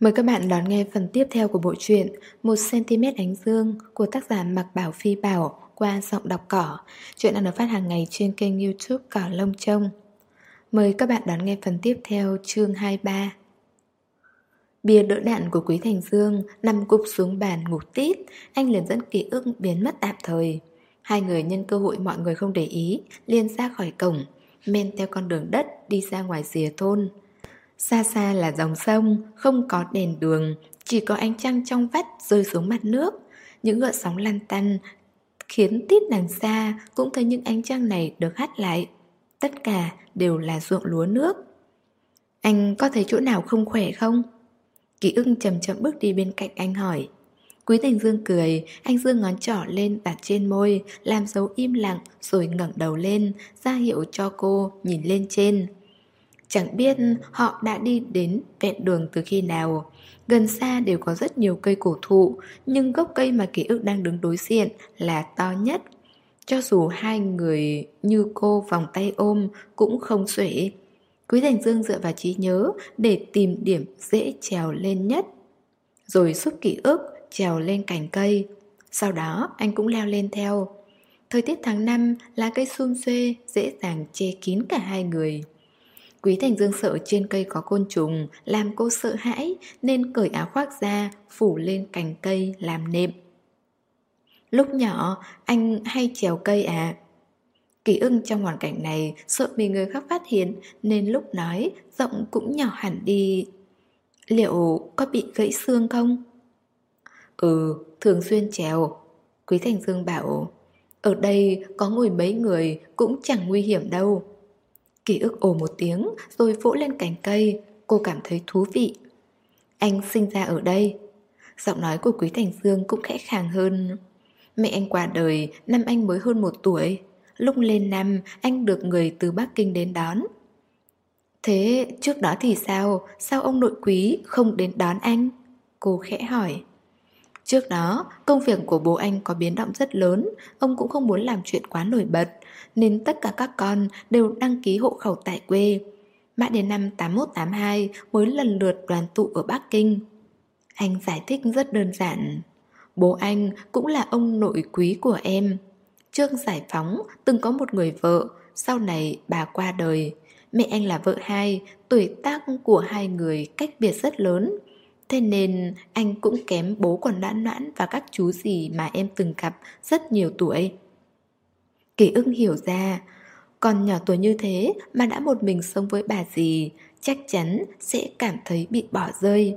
Mời các bạn đón nghe phần tiếp theo của bộ truyện 1cm ánh dương của tác giả Mạc Bảo Phi Bảo qua giọng đọc cỏ. Chuyện đang được phát hàng ngày trên kênh youtube Cỏ Lông Trông. Mời các bạn đón nghe phần tiếp theo chương 23. Bia đỡ đạn của Quý Thành Dương nằm cục xuống bàn ngủ tít, anh liền dẫn ký ức biến mất tạm thời. Hai người nhân cơ hội mọi người không để ý, liền ra khỏi cổng, men theo con đường đất đi ra ngoài rìa thôn. Xa xa là dòng sông, không có đèn đường, chỉ có ánh trăng trong vắt rơi xuống mặt nước. Những gợn sóng lăn tăn khiến tít đằng xa cũng thấy những ánh trăng này được hắt lại. Tất cả đều là ruộng lúa nước. Anh có thấy chỗ nào không khỏe không? Ký ưng chậm chậm bước đi bên cạnh anh hỏi. Quý Thành Dương cười, anh dương ngón trỏ lên đặt trên môi, làm dấu im lặng rồi ngẩng đầu lên, ra hiệu cho cô nhìn lên trên. Chẳng biết họ đã đi đến vẹn đường từ khi nào. Gần xa đều có rất nhiều cây cổ thụ, Nhưng gốc cây mà ký ức đang đứng đối diện là to nhất. Cho dù hai người như cô vòng tay ôm cũng không xuể. Quý Thành Dương dựa vào trí nhớ để tìm điểm dễ trèo lên nhất. Rồi xúc ký ức, trèo lên cành cây. Sau đó, anh cũng leo lên theo. Thời tiết tháng 5 là cây xum xuê, dễ dàng che kín cả hai người. Quý Thành Dương sợ trên cây có côn trùng, làm cô sợ hãi nên cởi áo khoác ra, phủ lên cành cây làm nệm. Lúc nhỏ, anh hay trèo cây à? Kỳ ưng trong hoàn cảnh này sợ bị người khác phát hiện nên lúc nói giọng cũng nhỏ hẳn đi. Liệu có bị gãy xương không? Ừ, thường xuyên trèo. Quý Thành Dương bảo, ở đây có ngồi mấy người cũng chẳng nguy hiểm đâu. Ký ức ồ một tiếng rồi vỗ lên cành cây, cô cảm thấy thú vị. Anh sinh ra ở đây. Giọng nói của Quý Thành Dương cũng khẽ khàng hơn. Mẹ anh qua đời năm anh mới hơn một tuổi. Lúc lên năm anh được người từ Bắc Kinh đến đón. Thế trước đó thì sao? Sao ông nội quý không đến đón anh? Cô khẽ hỏi. Trước đó, công việc của bố anh có biến động rất lớn, ông cũng không muốn làm chuyện quá nổi bật, nên tất cả các con đều đăng ký hộ khẩu tại quê. Mãi đến năm 8182 mới lần lượt đoàn tụ ở Bắc Kinh. Anh giải thích rất đơn giản. Bố anh cũng là ông nội quý của em. Trước giải phóng từng có một người vợ, sau này bà qua đời. Mẹ anh là vợ hai, tuổi tác của hai người cách biệt rất lớn. Thế nên anh cũng kém bố còn đã noãn và các chú gì mà em từng gặp rất nhiều tuổi. Kỳ ưng hiểu ra, còn nhỏ tuổi như thế mà đã một mình sống với bà dì, chắc chắn sẽ cảm thấy bị bỏ rơi.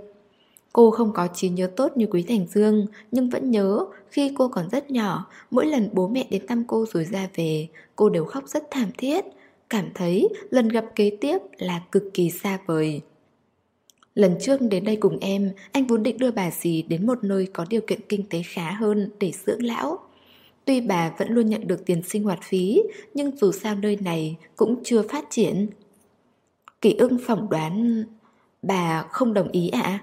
Cô không có trí nhớ tốt như Quý Thành Dương, nhưng vẫn nhớ khi cô còn rất nhỏ, mỗi lần bố mẹ đến thăm cô rồi ra về, cô đều khóc rất thảm thiết, cảm thấy lần gặp kế tiếp là cực kỳ xa vời. Lần trước đến đây cùng em, anh vốn định đưa bà dì đến một nơi có điều kiện kinh tế khá hơn để dưỡng lão. Tuy bà vẫn luôn nhận được tiền sinh hoạt phí, nhưng dù sao nơi này cũng chưa phát triển. Kỷ ưng phỏng đoán bà không đồng ý ạ? À?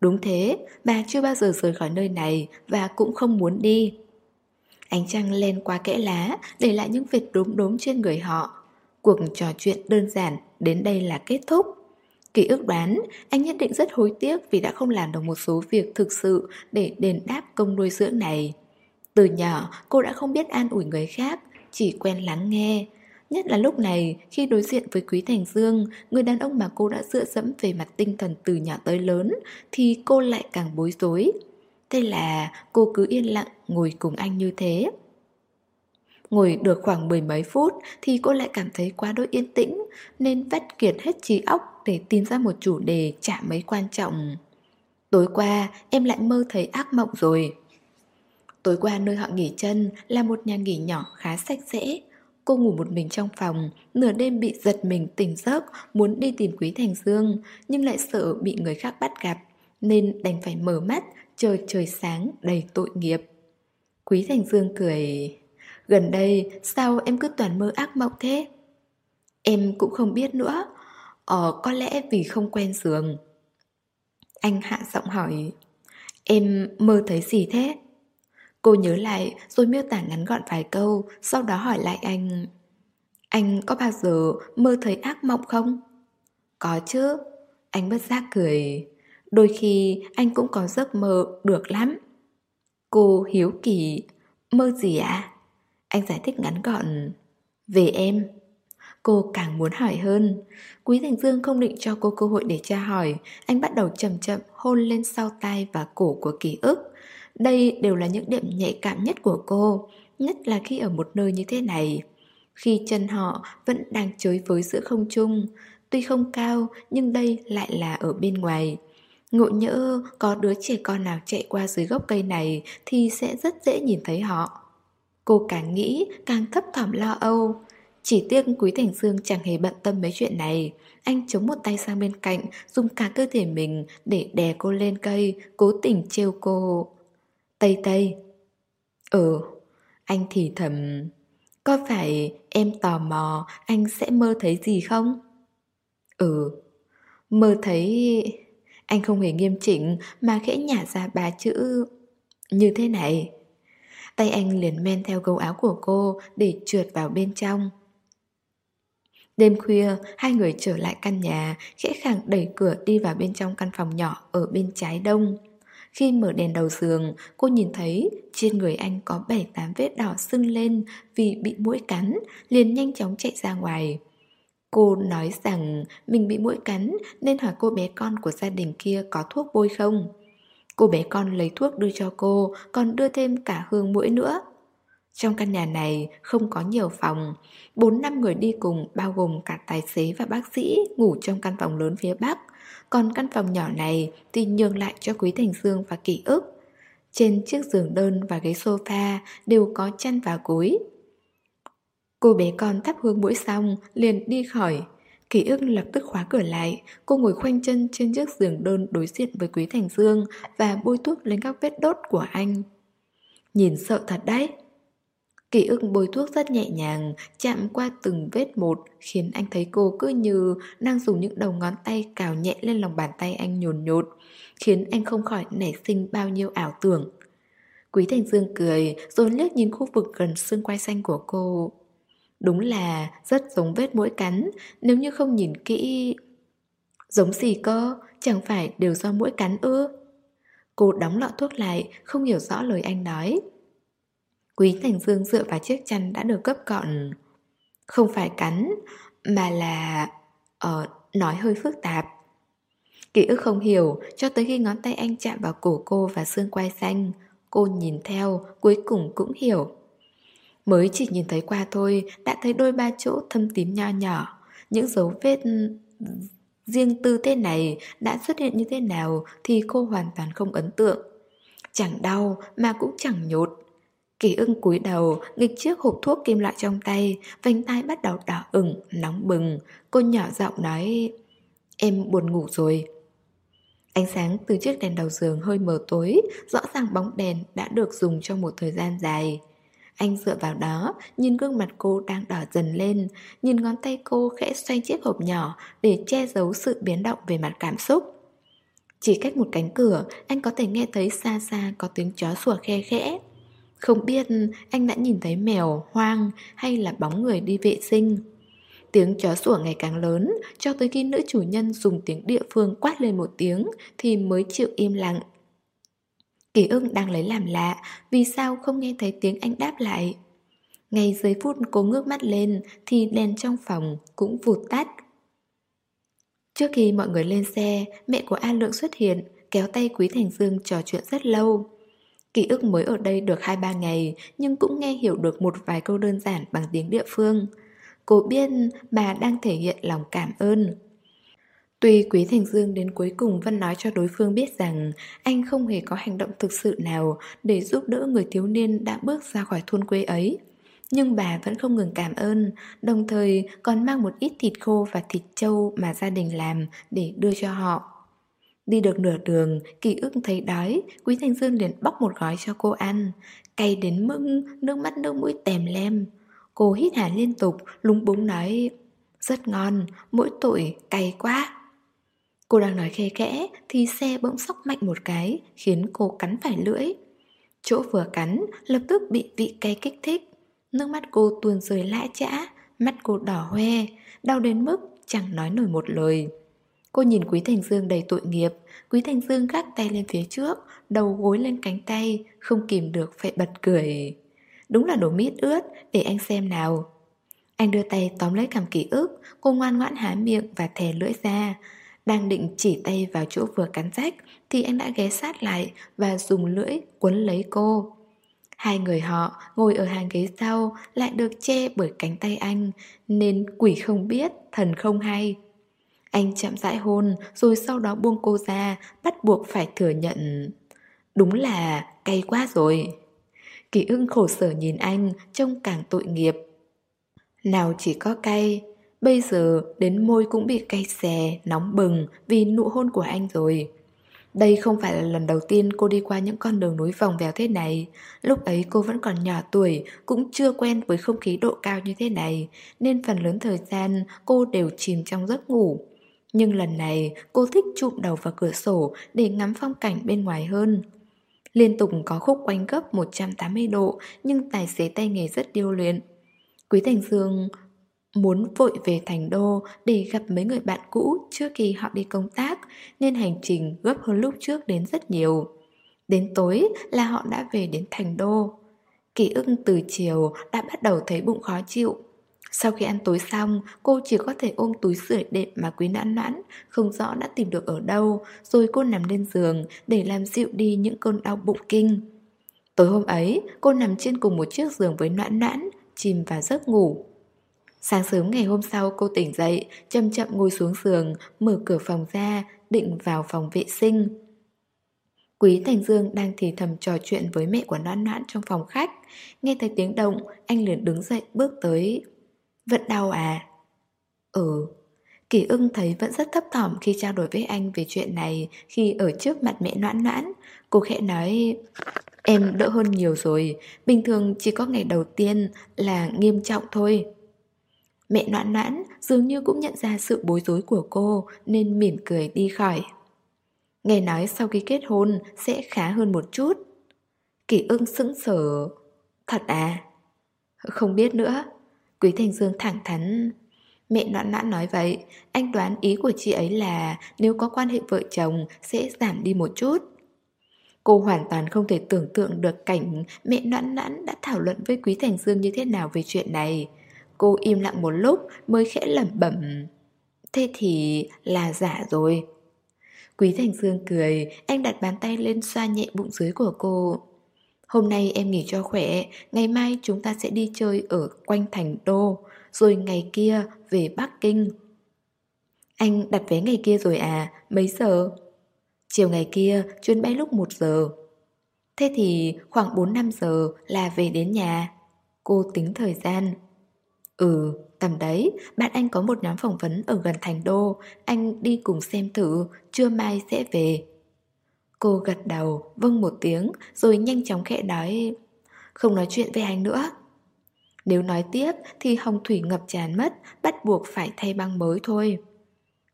Đúng thế, bà chưa bao giờ rời khỏi nơi này và cũng không muốn đi. Ánh trăng len qua kẽ lá, để lại những vệt đốm đốm trên người họ. Cuộc trò chuyện đơn giản đến đây là kết thúc vì ước đoán, anh nhất định rất hối tiếc vì đã không làm được một số việc thực sự để đền đáp công nuôi dưỡng này. Từ nhỏ, cô đã không biết an ủi người khác, chỉ quen lắng nghe. Nhất là lúc này, khi đối diện với Quý Thành Dương, người đàn ông mà cô đã dựa dẫm về mặt tinh thần từ nhỏ tới lớn, thì cô lại càng bối rối. Thế là cô cứ yên lặng ngồi cùng anh như thế. Ngồi được khoảng mười mấy phút thì cô lại cảm thấy quá đôi yên tĩnh nên vắt kiệt hết trí óc để tìm ra một chủ đề chả mấy quan trọng. Tối qua em lại mơ thấy ác mộng rồi. Tối qua nơi họ nghỉ chân là một nhà nghỉ nhỏ khá sạch sẽ. Cô ngủ một mình trong phòng, nửa đêm bị giật mình tỉnh giấc, muốn đi tìm Quý Thành Dương, nhưng lại sợ bị người khác bắt gặp, nên đành phải mở mắt, chờ trời sáng đầy tội nghiệp. Quý Thành Dương cười... Gần đây sao em cứ toàn mơ ác mộng thế? Em cũng không biết nữa Ờ có lẽ vì không quen giường Anh hạ giọng hỏi Em mơ thấy gì thế? Cô nhớ lại rồi miêu tả ngắn gọn vài câu Sau đó hỏi lại anh Anh có bao giờ mơ thấy ác mộng không? Có chứ Anh bất giác cười Đôi khi anh cũng có giấc mơ được lắm. Cô hiếu kỳ, mơ gì ạ? À? Anh giải thích ngắn gọn, về em. Cô càng muốn hỏi hơn. Quý Thành Dương không định cho cô cơ hội để tra hỏi. Anh bắt đầu chậm chậm hôn lên sau tai và cổ của ký ức. Đây đều là những điểm nhạy cảm nhất của cô, Nhất là khi ở một nơi như thế này. Khi chân họ vẫn đang chới với giữa không trung, Tuy không cao, nhưng đây lại là ở bên ngoài. Ngộ nhỡ có đứa trẻ con nào chạy qua dưới gốc cây này Thì sẽ rất dễ nhìn thấy họ. Cô càng nghĩ, càng thấp thỏm lo âu chỉ tiếc Quý Thành Dương chẳng hề bận tâm mấy chuyện này. Anh chống một tay sang bên cạnh, Dùng cả cơ thể mình để đè cô lên cây, Cố tình trêu cô. Tây Tây. Ừ Anh thì thầm, Có phải em tò mò Anh sẽ mơ thấy gì không? Ừ Mơ thấy Anh không hề nghiêm chỉnh Mà khẽ nhả ra ba chữ Như thế này. Tay anh liền men theo gấu áo của cô Để trượt vào bên trong. Đêm khuya, hai người trở lại căn nhà, khẽ khàng đẩy cửa đi vào bên trong căn phòng nhỏ ở bên trái đông. Khi mở đèn đầu giường, cô nhìn thấy trên người anh có 7-8 vết đỏ sưng lên vì bị mũi cắn, liền nhanh chóng chạy ra ngoài. Cô nói rằng mình bị mũi cắn nên hỏi cô bé con của gia đình kia có thuốc bôi không. Cô bé con lấy thuốc đưa cho cô, còn đưa thêm cả hương mũi nữa. Trong căn nhà này không có nhiều phòng, 4 năm người đi cùng bao gồm cả tài xế và bác sĩ ngủ trong căn phòng lớn phía Bắc, còn căn phòng nhỏ này thì nhường lại cho Quý Thành Dương và ký ức. Trên chiếc giường đơn và ghế sofa đều có chăn và gối. Cô bé con thắp hương mũi xong liền đi khỏi. Ký ức lập tức khóa cửa lại, cô ngồi khoanh chân trên chiếc giường đơn đối diện với Quý Thành Dương và bôi thuốc lên các vết đốt của anh. Nhìn sợ thật đấy. Ký ức bôi thuốc rất nhẹ nhàng, chạm qua từng vết một, khiến anh thấy cô cứ như đang dùng những đầu ngón tay cào nhẹ lên lòng bàn tay anh nhồn nhột, khiến anh không khỏi nảy sinh bao nhiêu ảo tưởng. Quý Thành Dương cười, rồi liếc nhìn khu vực gần xương quai xanh của cô. Đúng là rất giống vết mũi cắn, nếu như không nhìn kỹ... Giống gì cơ, chẳng phải đều do mũi cắn ư? Cô đóng lọ thuốc lại, không hiểu rõ lời anh nói. Quý Thành Dương dựa vào chiếc chăn đã được cấp gọn Không phải cắn Mà là... Ờ, nói hơi phức tạp Ký ức không hiểu Cho tới khi ngón tay anh chạm vào cổ cô và xương quai xanh Cô nhìn theo Cuối cùng cũng hiểu Mới chỉ nhìn thấy qua thôi Đã thấy đôi ba chỗ thâm tím nho nhỏ Những dấu vết riêng tư thế này đã xuất hiện như thế nào thì cô hoàn toàn không ấn tượng. Chẳng đau mà cũng chẳng nhột. Kỳ ưng cúi đầu, nghịch chiếc hộp thuốc kim loại trong tay, vành tai bắt đầu đỏ ửng, nóng bừng. Cô nhỏ giọng nói, em buồn ngủ rồi. Ánh sáng từ chiếc đèn đầu giường hơi mờ tối, rõ ràng bóng đèn đã được dùng trong một thời gian dài. Anh dựa vào đó, nhìn gương mặt cô đang đỏ dần lên, nhìn ngón tay cô khẽ xoay chiếc hộp nhỏ để che giấu sự biến động về mặt cảm xúc. Chỉ cách một cánh cửa, anh có thể nghe thấy xa xa có tiếng chó sủa khe khẽ. Không biết anh đã nhìn thấy mèo, hoang hay là bóng người đi vệ sinh. Tiếng chó sủa ngày càng lớn, cho tới khi nữ chủ nhân dùng tiếng địa phương quát lên một tiếng thì mới chịu im lặng. Kỳ ưng đang lấy làm lạ, vì sao không nghe thấy tiếng anh đáp lại. Ngay giây phút cố ngước mắt lên thì đèn trong phòng cũng vụt tắt. Trước khi mọi người lên xe, mẹ của A Lượng xuất hiện, kéo tay Quý Thành Dương trò chuyện rất lâu. Ký ức mới ở đây được 2-3 ngày nhưng cũng nghe hiểu được một vài câu đơn giản bằng tiếng địa phương. Cô biết bà đang thể hiện lòng cảm ơn. Tuy Quý Thành Dương đến cuối cùng vẫn nói cho đối phương biết rằng anh không hề có hành động thực sự nào để giúp đỡ người thiếu niên đã bước ra khỏi thôn quê ấy. Nhưng bà vẫn không ngừng cảm ơn, đồng thời còn mang một ít thịt khô và thịt trâu mà gia đình làm để đưa cho họ. Đi được nửa đường, kỳ ức thấy đói, Quý Thành Dương liền bóc một gói cho cô ăn. Cay đến mức nước mắt nước mũi tèm lem. Cô hít hà liên tục, lúng búng nói Rất ngon, mỗi tội cay quá. Cô đang nói khe khẽ thì xe bỗng sóc mạnh một cái khiến cô cắn phải lưỡi. Chỗ vừa cắn lập tức bị vị cay kích thích. Nước mắt cô tuôn rơi lã chã, mắt cô đỏ hoe, đau đến mức chẳng nói nổi một lời. Cô nhìn Quý Thành Dương đầy tội nghiệp. Quý Thành Dương gác tay lên phía trước Đầu gối lên cánh tay Không kìm được phải bật cười. Đúng là đồ mít ướt Để anh xem nào. Anh đưa tay tóm lấy cảm ký ức Cô ngoan ngoãn há miệng và thè lưỡi ra. Đang định chỉ tay vào chỗ vừa cắn rách Thì anh đã ghé sát lại Và dùng lưỡi quấn lấy cô. Hai người họ ngồi ở hàng ghế sau lại được che bởi cánh tay anh Nên quỷ không biết, thần không hay. Anh chậm rãi hôn rồi sau đó buông cô ra Bắt buộc phải thừa nhận. Đúng là cay quá rồi. Kỳ ưng khổ sở nhìn anh trông càng tội nghiệp. Nào chỉ có cay Bây giờ đến môi cũng bị cay xè, nóng bừng vì nụ hôn của anh rồi. Đây không phải là lần đầu tiên cô đi qua những con đường núi vòng vèo thế này. Lúc ấy cô vẫn còn nhỏ tuổi Cũng chưa quen với không khí độ cao như thế này Nên phần lớn thời gian cô đều chìm trong giấc ngủ. Nhưng lần này cô thích chụm đầu vào cửa sổ Để ngắm phong cảnh bên ngoài hơn Liên tục có khúc quanh gấp 180 độ Nhưng tài xế tay nghề rất điêu luyện Quý Thành Dương muốn vội về thành đô để gặp mấy người bạn cũ trước khi họ đi công tác, nên hành trình gấp hơn lúc trước đến rất nhiều. Đến tối là họ đã về đến thành đô. Kỷ ức từ chiều đã bắt đầu thấy bụng khó chịu. Sau khi ăn tối xong, cô chỉ có thể ôm túi sưởi đệm mà quý nãn nãn không rõ đã tìm được ở đâu, rồi cô nằm lên giường để làm dịu đi những cơn đau bụng kinh. Tối hôm ấy, cô nằm trên cùng một chiếc giường với noãn noãn, chìm vào giấc ngủ. Sáng sớm ngày hôm sau cô tỉnh dậy, chậm chậm ngồi xuống giường, mở cửa phòng ra, định vào phòng vệ sinh. Quý Thành Dương đang thì thầm trò chuyện với mẹ của Noãn Noãn trong phòng khách. Nghe thấy tiếng động, anh liền đứng dậy bước tới. Vẫn đau à? Ừ. Kỳ ưng thấy vẫn rất thấp thỏm khi trao đổi với anh về chuyện này khi ở trước mặt mẹ Noãn Noãn. Cô khẽ nói... Em đỡ hơn nhiều rồi, bình thường chỉ có ngày đầu tiên là nghiêm trọng thôi. Mẹ noãn noãn dường như cũng nhận ra sự bối rối của cô nên mỉm cười đi khỏi. Nghe nói sau khi kết hôn sẽ khá hơn một chút. Kỳ ưng sững sờ. Thật à? Không biết nữa. Quý Thành Dương thẳng thắn. Mẹ noãn noãn nói vậy, anh đoán ý của chị ấy là nếu có quan hệ vợ chồng sẽ giảm đi một chút. Cô hoàn toàn không thể tưởng tượng được cảnh mẹ noãn noãn đã thảo luận với Quý Thành Dương như thế nào về chuyện này. Cô im lặng một lúc mới khẽ lẩm bẩm Thế thì là giả rồi Quý Thành Dương cười Anh đặt bàn tay lên xoa nhẹ bụng dưới của cô Hôm nay em nghỉ cho khỏe Ngày mai chúng ta sẽ đi chơi ở quanh thành đô Rồi ngày kia về Bắc Kinh. Anh đặt vé ngày kia rồi à Mấy giờ? Chiều ngày kia chuyến bay lúc 1 giờ. Thế thì khoảng 4-5 giờ là về đến nhà. Cô tính thời gian. Ừ, tầm đấy, bạn anh có một nhóm phỏng vấn ở gần thành đô, anh đi cùng xem thử, trưa mai sẽ về. Cô gật đầu, vâng một tiếng, rồi nhanh chóng khẽ nói, không nói chuyện với anh nữa. Nếu nói tiếp thì hồng thủy ngập tràn mất, bắt buộc phải thay băng mới thôi.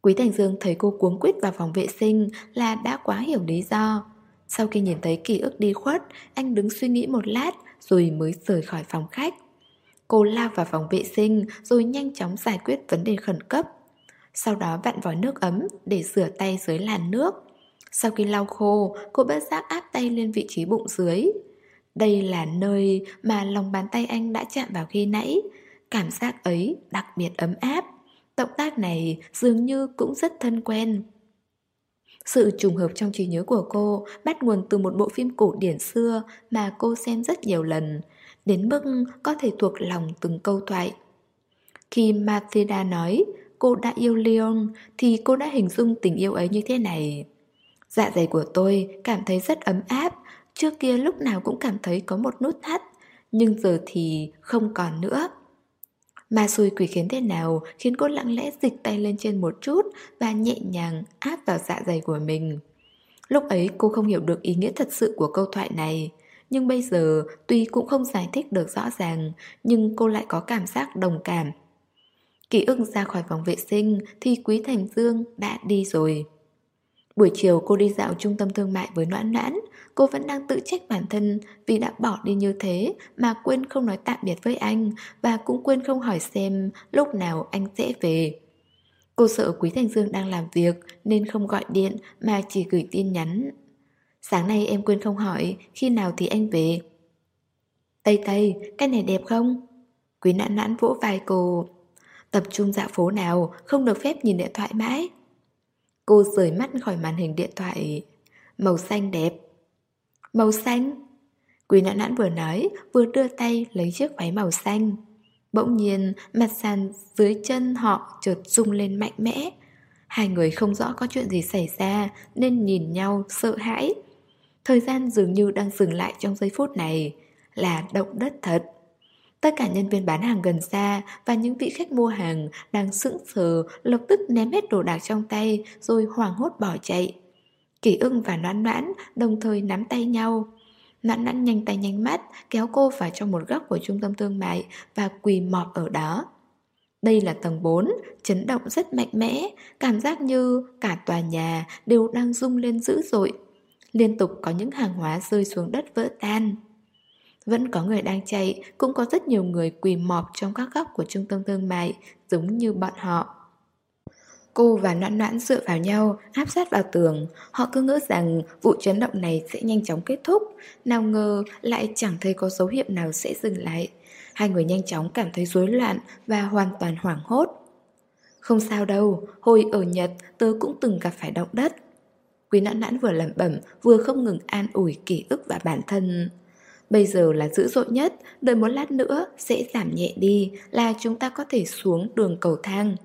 Quý Thành Dương thấy cô cuống quýt vào phòng vệ sinh là đã quá hiểu lý do. Sau khi nhìn thấy ký ức đi khuất, anh đứng suy nghĩ một lát rồi mới rời khỏi phòng khách. Cô lao vào phòng vệ sinh rồi nhanh chóng giải quyết vấn đề khẩn cấp. Sau đó vặn vòi nước ấm để rửa tay dưới làn nước. Sau khi lau khô, cô bất giác áp tay lên vị trí bụng dưới. Đây là nơi mà lòng bàn tay anh đã chạm vào khi nãy. Cảm giác ấy đặc biệt ấm áp. Động tác này dường như cũng rất thân quen. Sự trùng hợp trong trí nhớ của cô bắt nguồn từ một bộ phim cổ điển xưa mà cô xem rất nhiều lần, đến mức có thể thuộc lòng từng câu thoại. Khi Matilda nói cô đã yêu Leon thì cô đã hình dung tình yêu ấy như thế này. Dạ dày của tôi cảm thấy rất ấm áp, trước kia lúc nào cũng cảm thấy có một nút thắt, nhưng giờ thì không còn nữa. Mà xui quỷ khiến thế nào khiến cô lặng lẽ dịch tay lên trên một chút và nhẹ nhàng áp vào dạ dày của mình. Lúc ấy cô không hiểu được ý nghĩa thật sự của câu thoại này. Nhưng bây giờ tuy cũng không giải thích được rõ ràng Nhưng cô lại có cảm giác đồng cảm Ký ức ra khỏi phòng vệ sinh Thì Quý Thành Dương đã đi rồi Buổi chiều cô đi dạo trung tâm thương mại với noãn noãn Cô vẫn đang tự trách bản thân Vì đã bỏ đi như thế Mà quên không nói tạm biệt với anh Và cũng quên không hỏi xem Lúc nào anh sẽ về Cô sợ Quý Thành Dương đang làm việc nên không gọi điện mà chỉ gửi tin nhắn. Sáng nay em quên không hỏi, khi nào thì anh về? Tây Tây, cái này đẹp không? Quý nãn nãn vỗ vai cô. Tập trung dạo phố nào, không được phép nhìn điện thoại mãi. Cô rời mắt khỏi màn hình điện thoại. Màu xanh đẹp. Màu xanh? Quý nãn nãn vừa nói, vừa đưa tay lấy chiếc váy màu xanh. Bỗng nhiên, mặt sàn dưới chân họ chợt rung lên mạnh mẽ. Hai người không rõ có chuyện gì xảy ra nên nhìn nhau sợ hãi. Thời gian dường như đang dừng lại trong giây phút này, là động đất thật. Tất cả nhân viên bán hàng gần xa và những vị khách mua hàng đang sững sờ lập tức ném hết đồ đạc trong tay rồi hoảng hốt bỏ chạy. Kỳ ưng và noãn noãn đồng thời nắm tay nhau. Noãn noãn nhanh tay nhanh mắt kéo cô vào trong một góc của trung tâm thương mại và quỳ mọp ở đó. Đây là tầng 4, chấn động rất mạnh mẽ, cảm giác như cả tòa nhà đều đang rung lên dữ dội. Liên tục có những hàng hóa rơi xuống đất vỡ tan. Vẫn có người đang chạy, cũng có rất nhiều người quỳ mọp trong các góc của trung tâm thương mại, giống như bọn họ. Cô và noãn noãn dựa vào nhau, áp sát vào tường. Họ cứ ngỡ rằng vụ chấn động này sẽ nhanh chóng kết thúc. Nào ngờ lại chẳng thấy có dấu hiệu nào sẽ dừng lại. Hai người nhanh chóng cảm thấy rối loạn và hoàn toàn hoảng hốt. Không sao đâu, hồi ở Nhật tớ cũng từng gặp phải động đất. Quý noãn nãn vừa lẩm bẩm vừa không ngừng an ủi ký ức và bản thân. Bây giờ là dữ dội nhất, đợi một lát nữa sẽ giảm nhẹ đi là chúng ta có thể xuống đường cầu thang.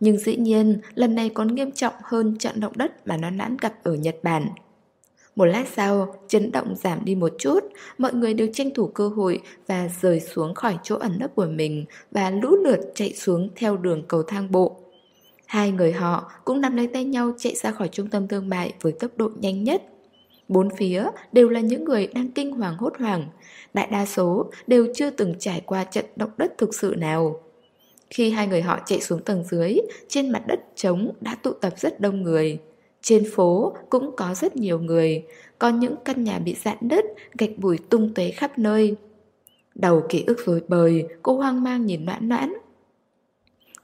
Nhưng dĩ nhiên, lần này còn nghiêm trọng hơn trận động đất mà nó nãn gặp ở Nhật Bản. Một lát sau, chấn động giảm đi một chút, mọi người đều tranh thủ cơ hội và rời xuống khỏi chỗ ẩn nấp của mình và lũ lượt chạy xuống theo đường cầu thang bộ. Hai người họ cũng nắm lấy tay nhau chạy ra khỏi trung tâm thương mại với tốc độ nhanh nhất. Bốn phía đều là những người đang kinh hoàng hốt hoảng, đại đa số đều chưa từng trải qua trận động đất thực sự nào. Khi hai người họ chạy xuống tầng dưới, trên mặt đất trống đã tụ tập rất đông người. Trên phố cũng có rất nhiều người, có những căn nhà bị dạn đất, gạch bụi tung tóe khắp nơi. Đầu ký ức rối bời, cô hoang mang nhìn noãn noãn.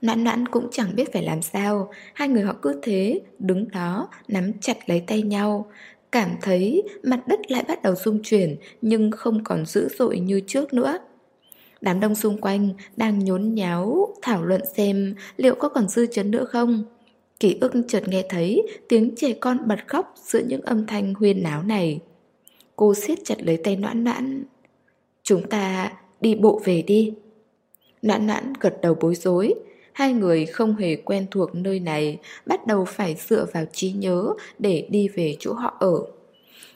Noãn noãn cũng chẳng biết phải làm sao, hai người họ cứ thế, đứng đó, nắm chặt lấy tay nhau. Cảm thấy mặt đất lại bắt đầu rung chuyển, nhưng không còn dữ dội như trước nữa. Đám đông xung quanh đang nhốn nháo, thảo luận xem liệu có còn dư chấn nữa không. Ký ức chợt nghe thấy tiếng trẻ con bật khóc giữa những âm thanh huyên náo này. Cô siết chặt lấy tay noãn noãn. Chúng ta đi bộ về đi. Noãn noãn gật đầu bối rối. Hai người không hề quen thuộc nơi này, bắt đầu phải dựa vào trí nhớ để đi về chỗ họ ở.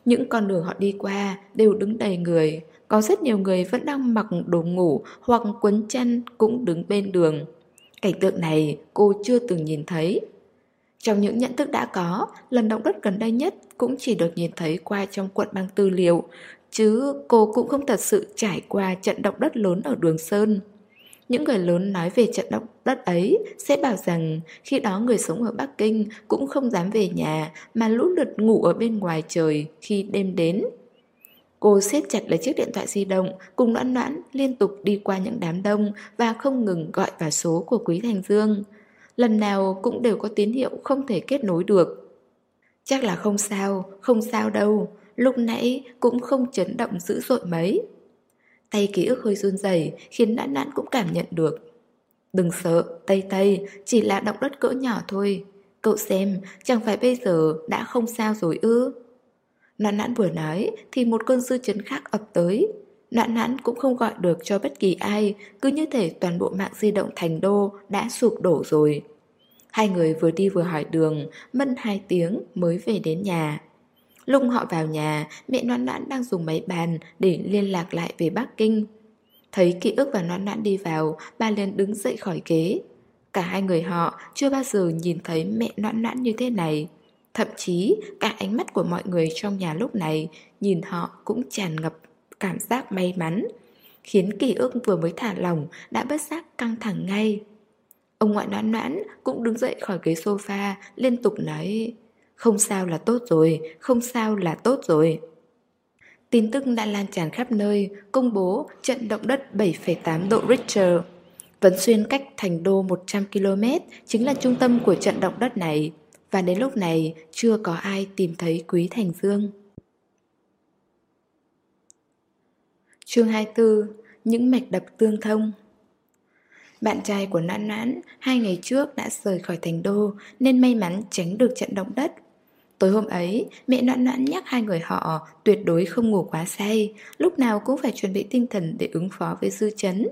Những con đường họ đi qua đều đứng đầy người, có rất nhiều người vẫn đang mặc đồ ngủ hoặc quấn chăn cũng đứng bên đường. Cảnh tượng này cô chưa từng nhìn thấy. Trong những nhận thức đã có, lần động đất gần đây nhất cũng chỉ được nhìn thấy qua trong quận băng tư liệu, chứ cô cũng không thật sự trải qua trận động đất lớn ở Đường Sơn. Những người lớn nói về trận động đất ấy sẽ bảo rằng khi đó người sống ở Bắc Kinh cũng không dám về nhà mà lũ lượt ngủ ở bên ngoài trời khi đêm đến. Cô siết chặt lấy chiếc điện thoại di động, cùng noãn noãn liên tục đi qua những đám đông và không ngừng gọi vào số của Quý Thành Dương. Lần nào cũng đều có tín hiệu không thể kết nối được. Chắc là không sao, không sao đâu, lúc nãy cũng không chấn động dữ dội mấy. Tay ký ức hơi run rẩy khiến nãn nãn cũng cảm nhận được. Đừng sợ, Tây Tây, chỉ là động đất cỡ nhỏ thôi. Cậu xem, chẳng phải bây giờ đã không sao rồi ư? Nãn nãn vừa nói thì một cơn dư chấn khác ập tới. nãn nãn cũng không gọi được cho bất kỳ ai, cứ như thể toàn bộ mạng di động thành đô đã sụp đổ rồi. Hai người vừa đi vừa hỏi đường, mất hai tiếng mới về đến nhà. Lúc họ vào nhà, mẹ Noãn Noãn đang dùng máy bàn để liên lạc lại về Bắc Kinh. Thấy ký ức và Noãn Noãn đi vào, bà liền đứng dậy khỏi ghế. Cả hai người họ chưa bao giờ nhìn thấy mẹ Noãn Noãn như thế này. Thậm chí cả ánh mắt của mọi người trong nhà lúc này nhìn họ cũng tràn ngập cảm giác may mắn, khiến kỳ ức vừa mới thả lỏng đã bất giác căng thẳng ngay. Ông ngoại noãn noãn cũng đứng dậy khỏi ghế sofa liên tục nói không sao là tốt rồi, không sao là tốt rồi. Tin tức đã lan tràn khắp nơi, công bố trận động đất 7,8 độ Richter. Vấn Xuyên cách thành đô 100 km chính là trung tâm của trận động đất này và đến lúc này chưa có ai tìm thấy Quý Thành Dương. Chương 24 Những mạch đập tương thông Bạn trai của Noãn Noãn hai ngày trước đã rời khỏi thành đô nên may mắn tránh được trận động đất. Tối hôm ấy, mẹ noạn noạn nhắc hai người họ tuyệt đối không ngủ quá say, lúc nào cũng phải chuẩn bị tinh thần để ứng phó với dư chấn.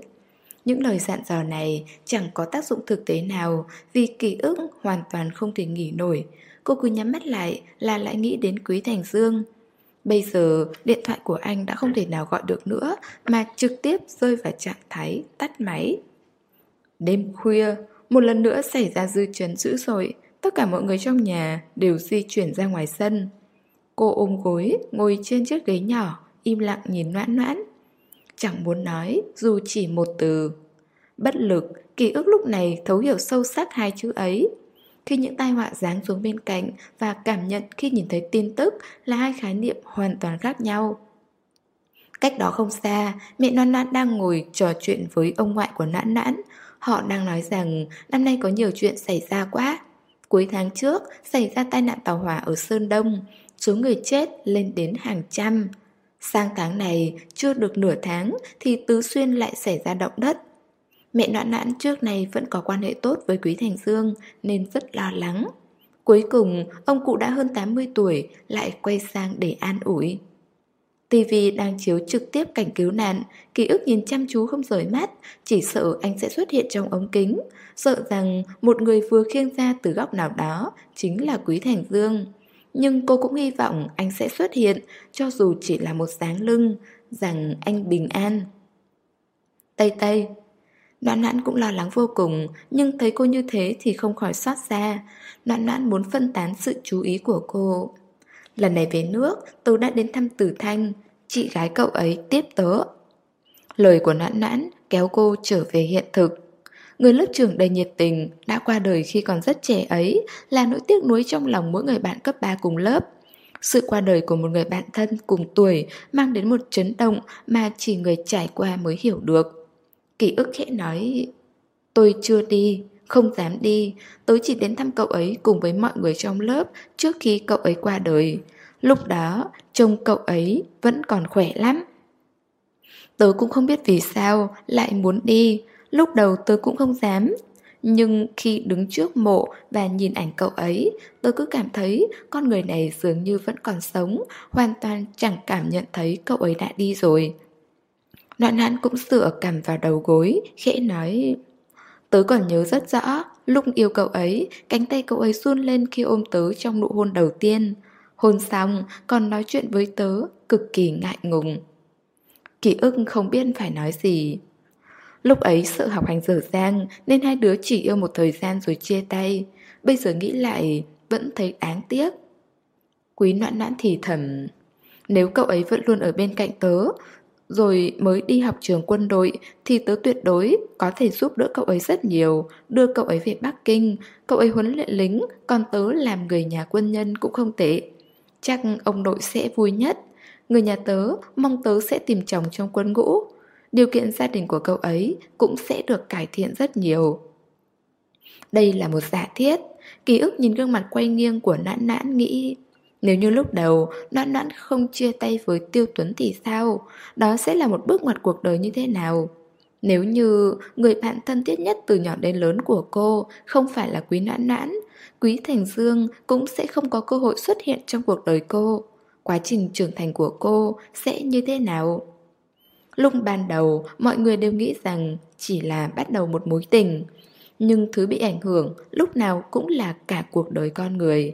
Những lời dặn dò này chẳng có tác dụng thực tế nào vì ký ức hoàn toàn không thể nghỉ nổi. Cô cứ nhắm mắt lại là lại nghĩ đến Quý Thành Dương. Bây giờ điện thoại của anh đã không thể nào gọi được nữa mà trực tiếp rơi vào trạng thái tắt máy. Đêm khuya, một lần nữa xảy ra dư chấn dữ dội, tất cả mọi người trong nhà đều di chuyển ra ngoài sân. Cô ôm gối, ngồi trên chiếc ghế nhỏ, im lặng nhìn noãn noãn. Chẳng muốn nói dù chỉ một từ Bất lực, ký ức lúc này thấu hiểu sâu sắc hai chữ ấy Khi những tai họa giáng xuống bên cạnh Và cảm nhận khi nhìn thấy tin tức Là hai khái niệm hoàn toàn khác nhau Cách đó không xa, mẹ non nãn đang ngồi trò chuyện với ông ngoại của nãn nãn. Họ đang nói rằng năm nay có nhiều chuyện xảy ra quá. Cuối tháng trước, xảy ra tai nạn tàu hỏa ở Sơn Đông, số người chết lên đến hàng trăm. Sang tháng này, chưa được nửa tháng thì Tứ Xuyên lại xảy ra động đất. Mẹ noạn noãn trước này vẫn có quan hệ tốt với Quý Thành Dương nên rất lo lắng. Cuối cùng, ông cụ đã hơn 80 tuổi lại quay sang để an ủi. TV đang chiếu trực tiếp cảnh cứu nạn, ký ức nhìn chăm chú không rời mắt, chỉ sợ anh sẽ xuất hiện trong ống kính, sợ rằng một người vừa khiêng ra từ góc nào đó chính là Quý Thành Dương. Nhưng cô cũng hy vọng anh sẽ xuất hiện, cho dù chỉ là một dáng lưng, rằng anh bình an. Tây Tây Noãn noãn cũng lo lắng vô cùng, nhưng thấy cô như thế thì không khỏi xót xa. Noãn noãn muốn phân tán sự chú ý của cô. Lần này về nước, tôi đã đến thăm Tử Thanh, chị gái cậu ấy tiếp tớ. Lời của noãn noãn kéo cô trở về hiện thực. Người lớp trưởng đầy nhiệt tình đã qua đời khi còn rất trẻ ấy là nỗi tiếc nuối trong lòng mỗi người bạn cấp 3 cùng lớp. Sự qua đời của một người bạn thân cùng tuổi mang đến một chấn động mà chỉ người trải qua mới hiểu được. Ký ức khẽ nói, tôi chưa đi, không dám đi, tôi chỉ đến thăm cậu ấy cùng với mọi người trong lớp trước khi cậu ấy qua đời. Lúc đó, trông cậu ấy vẫn còn khỏe lắm. Tớ cũng không biết vì sao lại muốn đi, lúc đầu tớ cũng không dám. Nhưng khi đứng trước mộ và nhìn ảnh cậu ấy, tôi cứ cảm thấy con người này dường như vẫn còn sống, hoàn toàn chẳng cảm nhận thấy cậu ấy đã đi rồi. Noãn hãn cũng sửa cằm vào đầu gối, khẽ nói Tớ còn nhớ rất rõ, lúc yêu cậu ấy, cánh tay cậu ấy run lên khi ôm tớ trong nụ hôn đầu tiên. Hôn xong, còn nói chuyện với tớ, cực kỳ ngại ngùng. Ký ức không biết phải nói gì. Lúc ấy sợ học hành dở dang nên hai đứa chỉ yêu một thời gian rồi chia tay. Bây giờ nghĩ lại vẫn thấy đáng tiếc. Quý noãn noãn thì thầm. Nếu cậu ấy vẫn luôn ở bên cạnh tớ, rồi mới đi học trường quân đội thì tớ tuyệt đối có thể giúp đỡ cậu ấy rất nhiều, đưa cậu ấy về Bắc Kinh, cậu ấy huấn luyện lính, còn tớ làm người nhà quân nhân cũng không tệ. Chắc ông nội sẽ vui nhất. Người nhà tớ mong tớ sẽ tìm chồng trong quân ngũ. Điều kiện gia đình của cậu ấy cũng sẽ được cải thiện rất nhiều. Đây là một giả thiết. Ký ức nhìn gương mặt quay nghiêng của nãn nãn nghĩ nếu như lúc đầu Noãn Noãn không chia tay với Tiêu Tuấn thì sao? Đó sẽ là một bước ngoặt cuộc đời như thế nào? Nếu như người bạn thân thiết nhất từ nhỏ đến lớn của cô không phải là Quý Noãn Noãn, Quý Thành Dương cũng sẽ không có cơ hội xuất hiện trong cuộc đời cô. Quá trình trưởng thành của cô sẽ như thế nào? Lúc ban đầu, mọi người đều nghĩ rằng chỉ là bắt đầu một mối tình. Nhưng thứ bị ảnh hưởng lúc nào cũng là cả cuộc đời con người.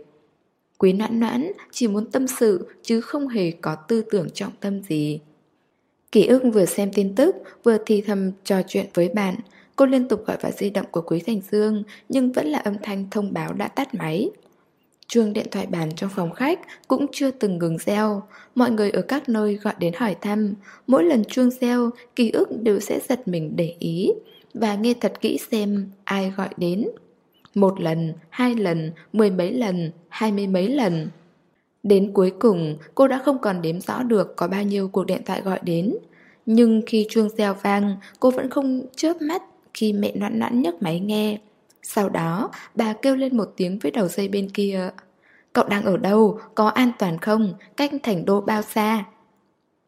Quý noãn noãn chỉ muốn tâm sự chứ không hề có tư tưởng trọng tâm gì. Kỷ ức vừa xem tin tức, vừa thì thầm trò chuyện với bạn. Cô liên tục gọi vào di động của Quý Thành Dương, nhưng vẫn là âm thanh thông báo đã tắt máy. Chuông điện thoại bàn trong phòng khách cũng chưa từng ngừng reo. Mọi người ở các nơi gọi đến hỏi thăm. Mỗi lần chuông reo, ký ức đều sẽ giật mình để ý và nghe thật kỹ xem ai gọi đến. Một lần, hai lần, mười mấy lần, hai mươi mấy lần. Đến cuối cùng, cô đã không còn đếm rõ được có bao nhiêu cuộc điện thoại gọi đến. Nhưng khi chuông reo vang, cô vẫn không chớp mắt, khi mẹ noãn noãn nhấc máy nghe. Sau đó, bà kêu lên một tiếng với đầu dây bên kia. Cậu đang ở đâu? Có an toàn không? Cách thành đô bao xa?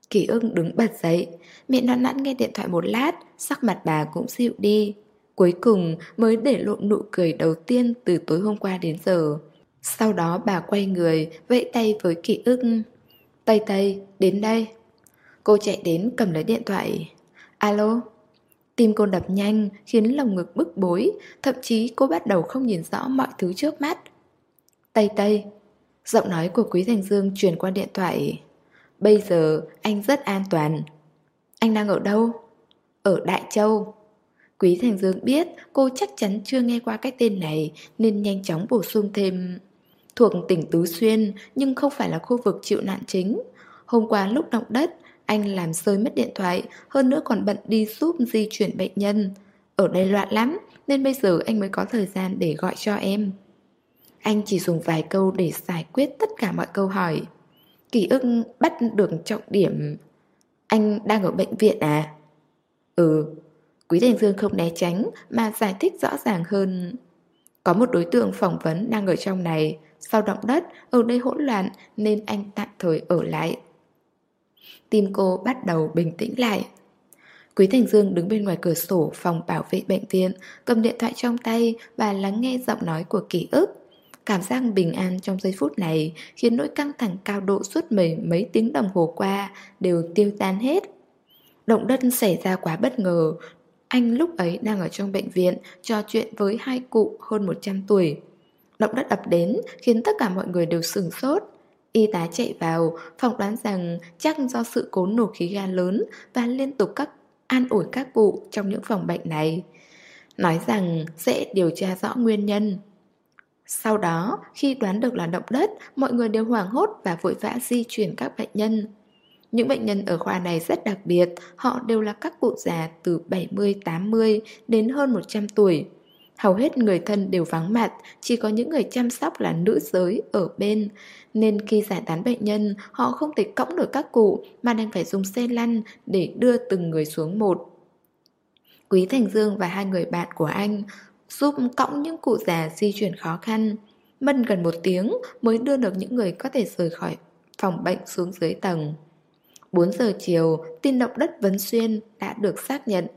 Kỳ ưng đứng bật dậy. Mẹ noãn noãn nghe điện thoại một lát, sắc mặt bà cũng dịu đi. Cuối cùng mới để lộ nụ cười đầu tiên từ tối hôm qua đến giờ. Sau đó bà quay người, vẫy tay với kỷ ức. Tây Tây, đến đây. Cô chạy đến cầm lấy điện thoại. Alo? Tim cô đập nhanh khiến lòng ngực bức bối, thậm chí cô bắt đầu không nhìn rõ mọi thứ trước mắt. Tây Tây, giọng nói của Quý Thành Dương truyền qua điện thoại. Bây giờ anh rất an toàn. Anh đang ở đâu? Ở Đại Châu. Quý Thành Dương biết cô chắc chắn chưa nghe qua cái tên này nên nhanh chóng bổ sung thêm thuộc tỉnh Tứ Xuyên nhưng không phải là khu vực chịu nạn chính. Hôm qua lúc động đất, anh làm rơi mất điện thoại, hơn nữa còn bận đi giúp di chuyển bệnh nhân. Ở đây loạn lắm, nên bây giờ anh mới có thời gian để gọi cho em. Anh chỉ dùng vài câu để giải quyết tất cả mọi câu hỏi. Kỳ ức bắt được trọng điểm. Anh đang ở bệnh viện à? Ừ. Quý Thành Dương không né tránh mà giải thích rõ ràng hơn. Có một đối tượng phỏng vấn đang ở trong này, sau động đất, ở đây hỗn loạn nên anh tạm thời ở lại. Tim cô bắt đầu bình tĩnh lại. Quý Thành Dương đứng bên ngoài cửa sổ phòng bảo vệ bệnh viện, cầm điện thoại trong tay và lắng nghe giọng nói của ký ức. Cảm giác bình an trong giây phút này khiến nỗi căng thẳng cao độ suốt mấy, mấy tiếng đồng hồ qua đều tiêu tan hết. Động đất xảy ra quá bất ngờ, anh lúc ấy đang ở trong bệnh viện trò chuyện với hai cụ hơn 100 tuổi. Động đất ập đến khiến tất cả mọi người đều sửng sốt. Y tá chạy vào, phỏng đoán rằng chắc do sự cố nổ khí ga lớn và liên tục các an ủi các cụ trong những phòng bệnh này. Nói rằng sẽ điều tra rõ nguyên nhân. Sau đó, khi đoán được là động đất, mọi người đều hoảng hốt và vội vã di chuyển các bệnh nhân. Những bệnh nhân ở khoa này rất đặc biệt, họ đều là các cụ già từ 70-80 đến hơn 100 tuổi. Hầu hết người thân đều vắng mặt, chỉ có những người chăm sóc là nữ giới ở bên. Nên khi giải tán bệnh nhân, họ không thể cõng được các cụ mà đang phải dùng xe lăn để đưa từng người xuống một. Quý Thành Dương và hai người bạn của anh giúp cõng những cụ già di chuyển khó khăn. Mất gần một tiếng mới đưa được những người có thể rời khỏi phòng bệnh xuống dưới tầng. 4 giờ chiều, tin động đất Vấn Xuyên đã được xác nhận.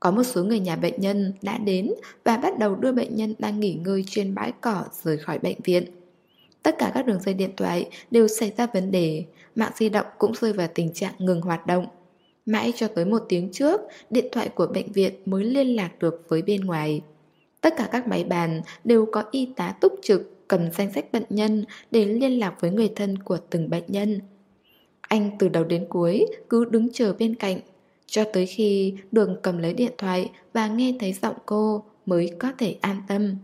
Có một số người nhà bệnh nhân đã đến và bắt đầu đưa bệnh nhân đang nghỉ ngơi trên bãi cỏ rời khỏi bệnh viện. Tất cả các đường dây điện thoại đều xảy ra vấn đề, mạng di động cũng rơi vào tình trạng ngừng hoạt động. Mãi cho tới một tiếng trước, điện thoại của bệnh viện mới liên lạc được với bên ngoài. Tất cả các máy bàn đều có y tá túc trực cầm danh sách bệnh nhân để liên lạc với người thân của từng bệnh nhân. Anh từ đầu đến cuối cứ đứng chờ bên cạnh cho tới khi đường cầm lấy điện thoại và nghe thấy giọng cô mới có thể an tâm.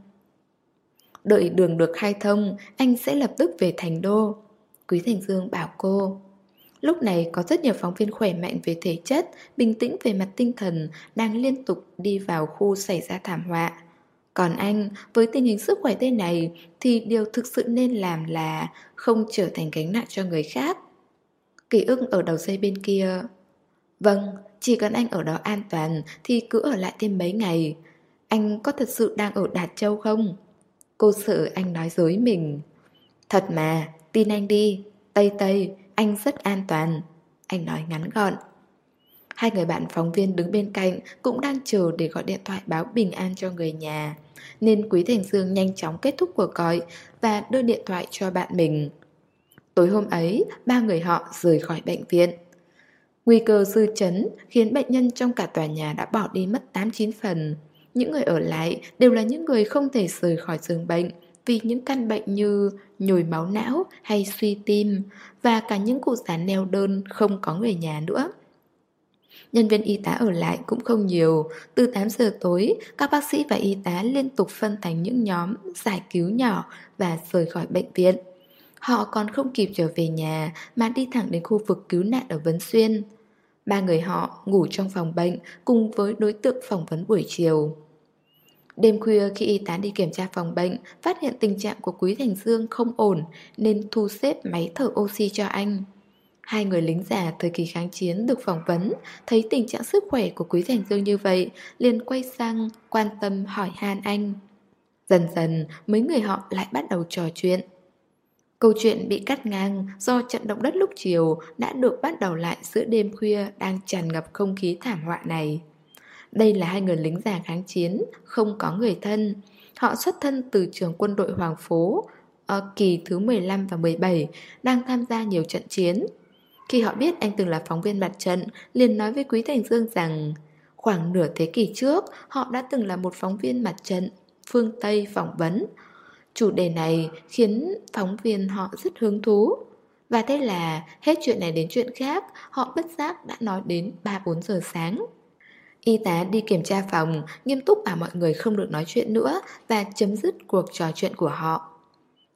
Đợi đường được khai thông, anh sẽ lập tức về thành đô. Quý Thành Dương bảo cô. Lúc này có rất nhiều phóng viên khỏe mạnh về thể chất, bình tĩnh về mặt tinh thần đang liên tục đi vào khu xảy ra thảm họa. Còn anh, với tình hình sức khỏe thế này thì điều thực sự nên làm là không trở thành gánh nặng cho người khác. Kỳ ưng ở đầu dây bên kia. Vâng, chỉ cần anh ở đó an toàn thì cứ ở lại thêm mấy ngày. Anh có thật sự đang ở Đạt Châu không? Cô sợ anh nói dối mình. Thật mà, tin anh đi. Tây Tây, anh rất an toàn. Anh nói ngắn gọn. Hai người bạn phóng viên đứng bên cạnh cũng đang chờ để gọi điện thoại báo bình an cho người nhà. Nên Quý Thành Dương nhanh chóng kết thúc cuộc gọi và đưa điện thoại cho bạn mình. Tối hôm ấy, ba người họ rời khỏi bệnh viện. Nguy cơ dư chấn khiến bệnh nhân trong cả tòa nhà đã bỏ đi mất 8-9 phần. Những người ở lại đều là những người không thể rời khỏi giường bệnh vì những căn bệnh như nhồi máu não hay suy tim và cả những cụ già neo đơn không có người nhà nữa. Nhân viên y tá ở lại cũng không nhiều, từ 8 giờ tối, các bác sĩ và y tá liên tục phân thành những nhóm giải cứu nhỏ và rời khỏi bệnh viện. Họ còn không kịp trở về nhà mà đi thẳng đến khu vực cứu nạn ở Vấn Xuyên. Ba người họ ngủ trong phòng bệnh cùng với đối tượng phỏng vấn buổi chiều. Đêm khuya khi y tá đi kiểm tra phòng bệnh, phát hiện tình trạng của Quý Thành Dương không ổn nên thu xếp máy thở oxy cho anh. Hai người lính già thời kỳ kháng chiến được phỏng vấn, thấy tình trạng sức khỏe của Quý Thành Dương như vậy, liền quay sang quan tâm hỏi han anh. Dần dần, mấy người họ lại bắt đầu trò chuyện. Câu chuyện bị cắt ngang do trận động đất lúc chiều đã được bắt đầu lại giữa đêm khuya đang tràn ngập không khí thảm họa này. Đây là hai người lính già kháng chiến, không có người thân. Họ xuất thân từ trường quân đội Hoàng Phố, ở kỳ thứ 15 và 17, đang tham gia nhiều trận chiến. Khi họ biết anh từng là phóng viên mặt trận, liền nói với Quý Thành Dương rằng khoảng nửa thế kỷ trước, họ đã từng là một phóng viên mặt trận, phương Tây phỏng vấn. Chủ đề này khiến phóng viên họ rất hứng thú. Và thế là hết chuyện này đến chuyện khác, họ bất giác đã nói đến 3-4 giờ sáng. Y tá đi kiểm tra phòng, nghiêm túc bảo mọi người không được nói chuyện nữa và chấm dứt cuộc trò chuyện của họ.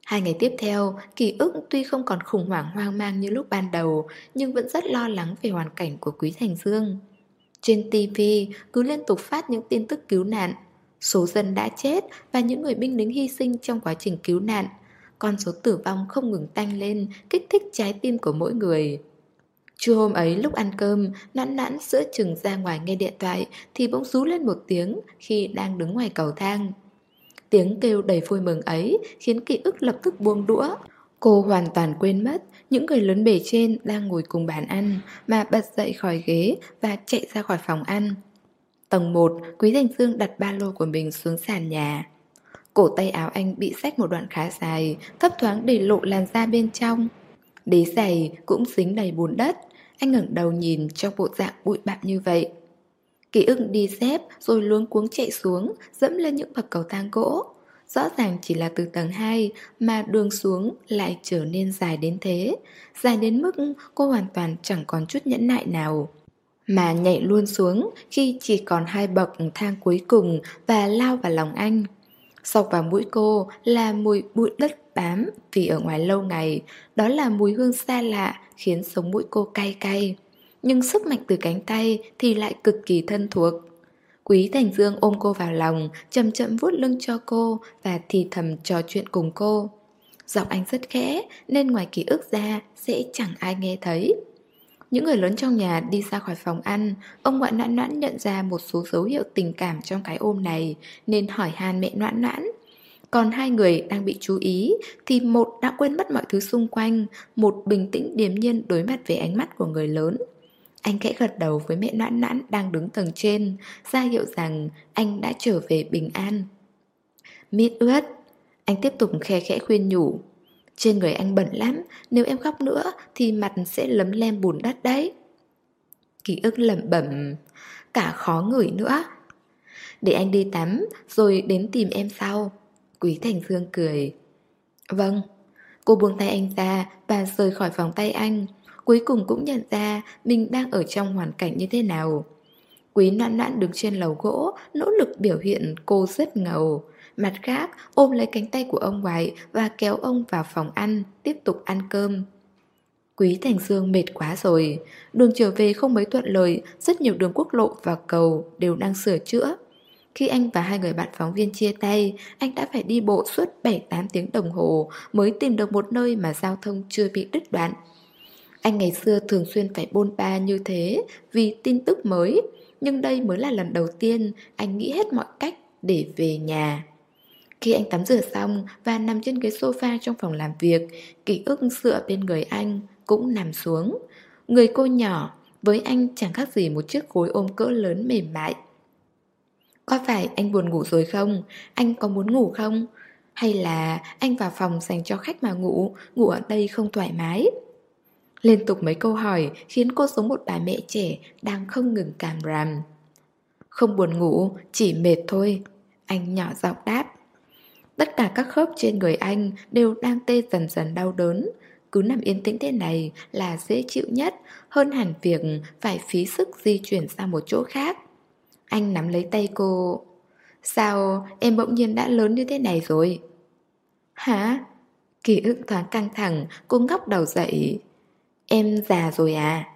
Hai ngày tiếp theo, ký ức tuy không còn khủng hoảng hoang mang như lúc ban đầu, nhưng vẫn rất lo lắng về hoàn cảnh của Quý Thành Dương. Trên TV cứ liên tục phát những tin tức cứu nạn, số dân đã chết và những người binh lính hy sinh trong quá trình cứu nạn. Con số tử vong không ngừng tăng lên, kích thích trái tim của mỗi người. Trưa hôm ấy lúc ăn cơm, nãn nãn giữa chừng ra ngoài nghe điện thoại thì bỗng rú lên một tiếng khi đang đứng ngoài cầu thang. Tiếng kêu đầy vui mừng ấy khiến ký ức lập tức buông đũa. Cô hoàn toàn quên mất những người lớn bề trên đang ngồi cùng bàn ăn mà bật dậy khỏi ghế và chạy ra khỏi phòng ăn. Tầng 1, Quý Thành Dương đặt ba lô của mình xuống sàn nhà. Cổ tay áo anh bị xách một đoạn khá dài, thấp thoáng để lộ làn da bên trong. Đế giày cũng dính đầy bùn đất, anh ngẩng đầu nhìn trong bộ dạng bụi bặm như vậy. Ký ức đi dép rồi luống cuống chạy xuống, dẫm lên những bậc cầu thang gỗ. Rõ ràng chỉ là từ tầng 2 mà đường xuống lại trở nên dài đến thế. Dài đến mức cô hoàn toàn chẳng còn chút nhẫn nại nào. Mà nhảy luôn xuống khi chỉ còn hai bậc thang cuối cùng và lao vào lòng anh. Sọc vào mũi cô là mùi bụi đất bám vì ở ngoài lâu ngày, đó là mùi hương xa lạ khiến sống mũi cô cay cay nhưng sức mạnh từ cánh tay thì lại cực kỳ thân thuộc. Quý Thành Dương ôm cô vào lòng, chậm chậm vuốt lưng cho cô và thì thầm trò chuyện cùng cô. Giọng anh rất khẽ nên ngoài ký ức ra sẽ chẳng ai nghe thấy. Những người lớn trong nhà đi ra khỏi phòng ăn, ông ngoại noãn noãn nhận ra một số dấu hiệu tình cảm trong cái ôm này nên hỏi han mẹ noãn noãn. Còn hai người đang bị chú ý thì một đã quên mất mọi thứ xung quanh, một bình tĩnh điềm nhiên đối mặt với ánh mắt của người lớn. Anh khẽ gật đầu với mẹ noãn noãn đang đứng tầng trên, ra hiệu rằng anh đã trở về bình an. Mít ướt, anh tiếp tục khe khẽ khuyên nhủ. Trên người anh bẩn lắm, nếu em khóc nữa thì mặt sẽ lấm lem bùn đất đấy. Ký ức lẩm bẩm, cả khó ngửi nữa. Để anh đi tắm, rồi đến tìm em sau. Quý Thành Dương cười. Vâng. Cô buông tay anh ra và rời khỏi vòng tay anh, cuối cùng cũng nhận ra mình đang ở trong hoàn cảnh như thế nào. Quý noãn noãn đứng trên lầu gỗ, nỗ lực biểu hiện cô rất ngầu. Mặt khác, ôm lấy cánh tay của ông ngoại và kéo ông vào phòng ăn, tiếp tục ăn cơm. Quý Thành Dương mệt quá rồi, đường trở về không mấy thuận lợi, rất nhiều đường quốc lộ và cầu đều đang sửa chữa. Khi anh và hai người bạn phóng viên chia tay, anh đã phải đi bộ suốt 7-8 tiếng đồng hồ mới tìm được một nơi mà giao thông chưa bị đứt đoạn. Anh ngày xưa thường xuyên phải bôn ba như thế vì tin tức mới, nhưng đây mới là lần đầu tiên anh nghĩ hết mọi cách để về nhà. Khi anh tắm rửa xong và nằm trên ghế sofa trong phòng làm việc, ký ức dựa bên người anh cũng nằm xuống. Người cô nhỏ, với anh chẳng khác gì một chiếc gối ôm cỡ lớn mềm mại. Có phải anh buồn ngủ rồi không? Anh có muốn ngủ không? Hay là anh vào phòng dành cho khách mà ngủ, ngủ ở đây không thoải mái? Liên tục mấy câu hỏi khiến cô giống một bà mẹ trẻ đang không ngừng cảm ràm. Không buồn ngủ, chỉ mệt thôi. Anh nhỏ giọng đáp. Tất cả các khớp trên người anh đều đang tê dần dần đau đớn. Cứ nằm yên tĩnh thế này là dễ chịu nhất hơn hẳn việc phải phí sức di chuyển sang một chỗ khác. Anh nắm lấy tay cô. Sao em bỗng nhiên đã lớn như thế này rồi? Hả? Ký ức thoáng căng thẳng, cô ngóc đầu dậy. Em già rồi à?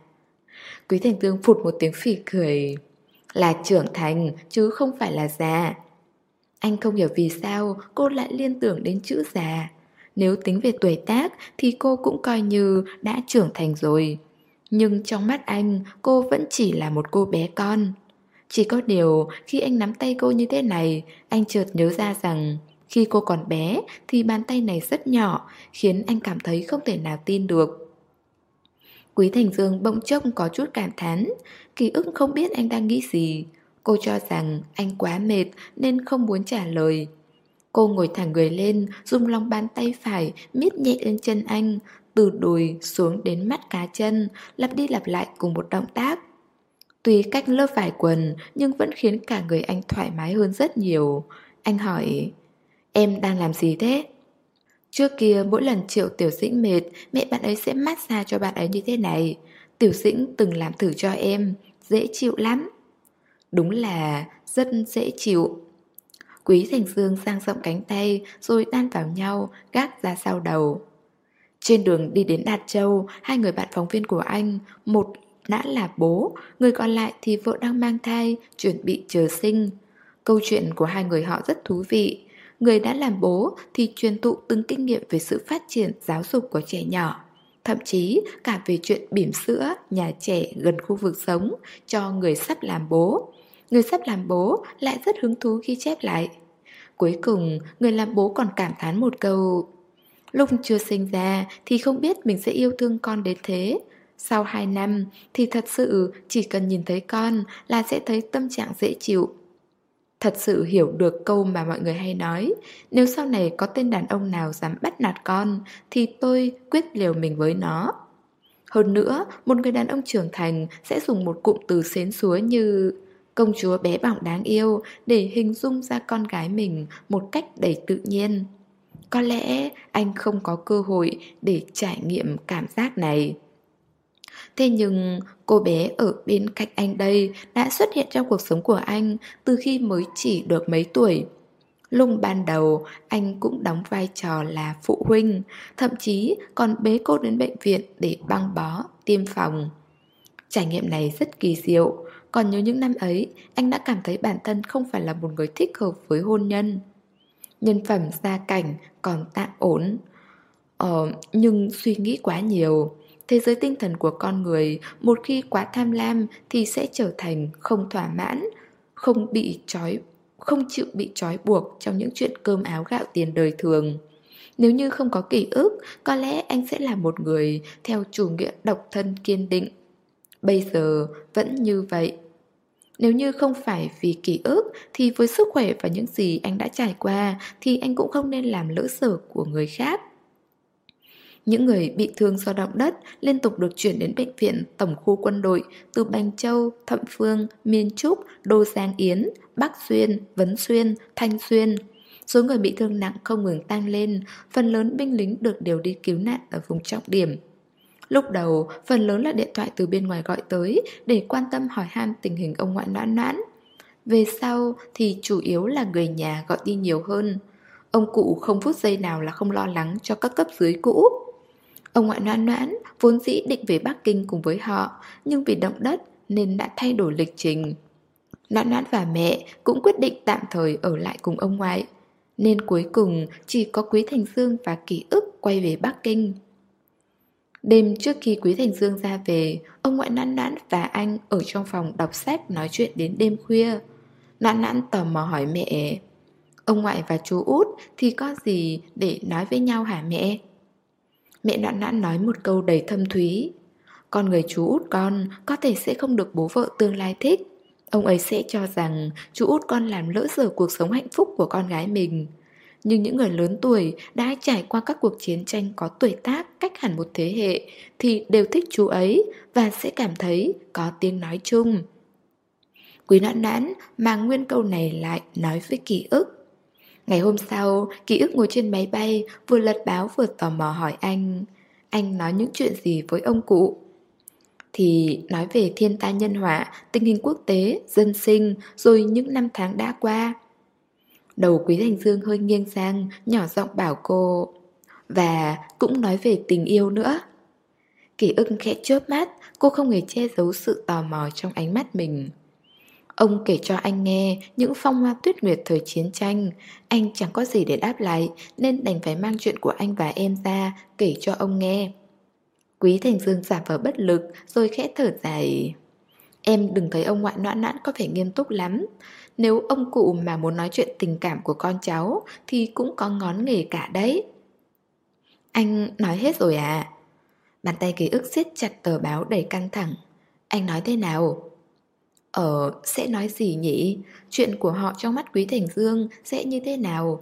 Quý Thành Tương phụt một tiếng phỉ cười. Là trưởng thành chứ không phải là già. Anh không hiểu vì sao cô lại liên tưởng đến chữ già. Nếu tính về tuổi tác thì cô cũng coi như đã trưởng thành rồi. Nhưng trong mắt anh, cô vẫn chỉ là một cô bé con. Chỉ có điều, khi anh nắm tay cô như thế này, anh chợt nhớ ra rằng khi cô còn bé thì bàn tay này rất nhỏ, khiến anh cảm thấy không thể nào tin được. Quý Thành Dương bỗng chốc có chút cảm thán, ký ức không biết anh đang nghĩ gì. Cô cho rằng anh quá mệt nên không muốn trả lời. Cô ngồi thẳng người lên, dùng lòng bàn tay phải miết nhẹ lên chân anh, từ đùi xuống đến mắt cá chân, lặp đi lặp lại cùng một động tác. Tuy cách lớp vải quần nhưng vẫn khiến cả người anh thoải mái hơn rất nhiều. Anh hỏi, em đang làm gì thế? Trước kia mỗi lần triệu tiểu dĩnh mệt, mẹ bạn ấy sẽ massage cho bạn ấy như thế này. Tiểu dĩnh từng làm thử cho em, dễ chịu lắm. Đúng là rất dễ chịu. Quý Thành Dương sang rộng cánh tay rồi tan vào nhau, gác ra sau đầu. Trên đường đi đến Đạt Châu, hai người bạn phóng viên của anh, một đã là bố, người còn lại thì vợ đang mang thai, chuẩn bị chờ sinh. Câu chuyện của hai người họ rất thú vị. Người đã làm bố thì truyền tụ từng kinh nghiệm về sự phát triển giáo dục của trẻ nhỏ. Thậm chí cả về chuyện bỉm sữa, nhà trẻ gần khu vực sống cho người sắp làm bố. Người sắp làm bố lại rất hứng thú khi chép lại. Cuối cùng, người làm bố còn cảm thán một câu Lúc chưa sinh ra thì không biết mình sẽ yêu thương con đến thế. Sau 2 năm thì thật sự chỉ cần nhìn thấy con là sẽ thấy tâm trạng dễ chịu. Thật sự hiểu được câu mà mọi người hay nói Nếu sau này có tên đàn ông nào dám bắt nạt con Thì tôi quyết liều mình với nó. Hơn nữa, một người đàn ông trưởng thành sẽ dùng một cụm từ xến xúa như công chúa bé bỏng đáng yêu để hình dung ra con gái mình một cách đầy tự nhiên. Có lẽ anh không có cơ hội để trải nghiệm cảm giác này. Thế nhưng cô bé ở bên cạnh anh đây đã xuất hiện trong cuộc sống của anh từ khi mới chỉ được mấy tuổi. Lúc ban đầu, anh cũng đóng vai trò là phụ huynh, thậm chí còn bế cô đến bệnh viện để băng bó, tiêm phòng. Trải nghiệm này rất kỳ diệu, còn nhớ những năm ấy, anh đã cảm thấy bản thân không phải là một người thích hợp với hôn nhân. Nhân phẩm gia cảnh còn tạm ổn. Ờ, nhưng suy nghĩ quá nhiều. Thế giới tinh thần của con người một khi quá tham lam thì sẽ trở thành không thỏa mãn, không bị trói, không chịu bị trói buộc trong những chuyện cơm áo gạo tiền đời thường. Nếu như không có ký ức, có lẽ anh sẽ là một người theo chủ nghĩa độc thân kiên định, Bây giờ vẫn như vậy Nếu như không phải vì ký ức Thì với sức khỏe và những gì anh đã trải qua Thì anh cũng không nên làm lỡ sở của người khác những người bị thương do động đất liên tục được chuyển đến bệnh viện tổng khu quân đội từ Bành Châu, Thậm Phương, Miên Trúc, Đô Giang Yến, Bắc Xuyên, Vấn Xuyên, Thanh Xuyên. Số người bị thương nặng không ngừng tăng lên, phần lớn binh lính được điều đi cứu nạn ở vùng trọng điểm. Lúc đầu, phần lớn là điện thoại từ bên ngoài gọi tới để quan tâm hỏi han tình hình ông ngoại noãn noãn. Về sau thì chủ yếu là người nhà gọi đi nhiều hơn. Ông cụ không phút giây nào là không lo lắng cho các cấp dưới cũ. Ông ngoại noãn noãn vốn dĩ định về Bắc Kinh cùng với họ, nhưng vì động đất nên đã thay đổi lịch trình. Noãn noãn và mẹ cũng quyết định tạm thời ở lại cùng ông ngoại. Nên cuối cùng chỉ có Quý Thành Dương và Ký ức quay về Bắc Kinh. Đêm trước khi Quý Thành Dương ra về, ông ngoại nãn nãn và anh ở trong phòng đọc sách nói chuyện đến đêm khuya. Nãn nãn tò mò hỏi mẹ, ông ngoại và chú út thì có gì để nói với nhau hả mẹ? Mẹ nãn nãn nói một câu đầy thâm thúy. Con người chú út con có thể sẽ không được bố vợ tương lai thích. Ông ấy sẽ cho rằng chú út con làm lỡ dở cuộc sống hạnh phúc của con gái mình. Nhưng những người lớn tuổi đã trải qua các cuộc chiến tranh có tuổi tác cách hẳn một thế hệ thì đều thích chú ấy và sẽ cảm thấy có tiếng nói chung. Quý nãn nãn mang nguyên câu này lại nói với ký ức. Ngày hôm sau, ký ức ngồi trên máy bay, vừa lật báo vừa tò mò hỏi anh. Anh nói những chuyện gì với ông cụ? Thì nói về thiên tai nhân họa, tình hình quốc tế, dân sinh, rồi những năm tháng đã qua. Đầu Quý Thành Dương hơi nghiêng sang, nhỏ giọng bảo cô. Và cũng nói về tình yêu nữa. kỷ ức khẽ chớp mắt, cô không hề che giấu sự tò mò trong ánh mắt mình. Ông kể cho anh nghe những phong hoa tuyết nguyệt thời chiến tranh. Anh chẳng có gì để đáp lại nên đành phải mang chuyện của anh và em ra kể cho ông nghe. Quý Thành Dương giả vờ bất lực rồi khẽ thở dài. Em đừng thấy ông ngoại noãn nãn có vẻ nghiêm túc lắm. Nếu ông cụ mà muốn nói chuyện tình cảm của con cháu thì cũng có ngón nghề cả đấy. Anh nói hết rồi à? Bàn tay ký ức siết chặt tờ báo đầy căng thẳng. Anh nói thế nào? Ờ, sẽ nói gì nhỉ? Chuyện của họ trong mắt Quý Thành Dương sẽ như thế nào?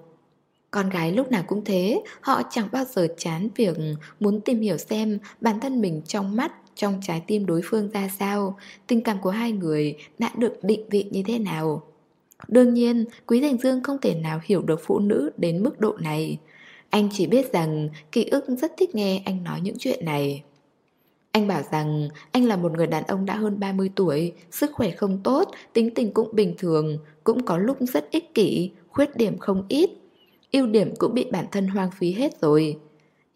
Con gái lúc nào cũng thế, họ chẳng bao giờ chán việc muốn tìm hiểu xem bản thân mình trong mắt, trong trái tim đối phương ra sao, tình cảm của hai người đã được định vị như thế nào. Đương nhiên, Quý Thành Dương không thể nào hiểu được phụ nữ đến mức độ này. Anh chỉ biết rằng ký ức rất thích nghe anh nói những chuyện này. Anh bảo rằng anh là một người đàn ông đã hơn 30 tuổi, sức khỏe không tốt, tính tình cũng bình thường, cũng có lúc rất ích kỷ, khuyết điểm không ít. ưu điểm cũng bị bản thân hoang phí hết rồi.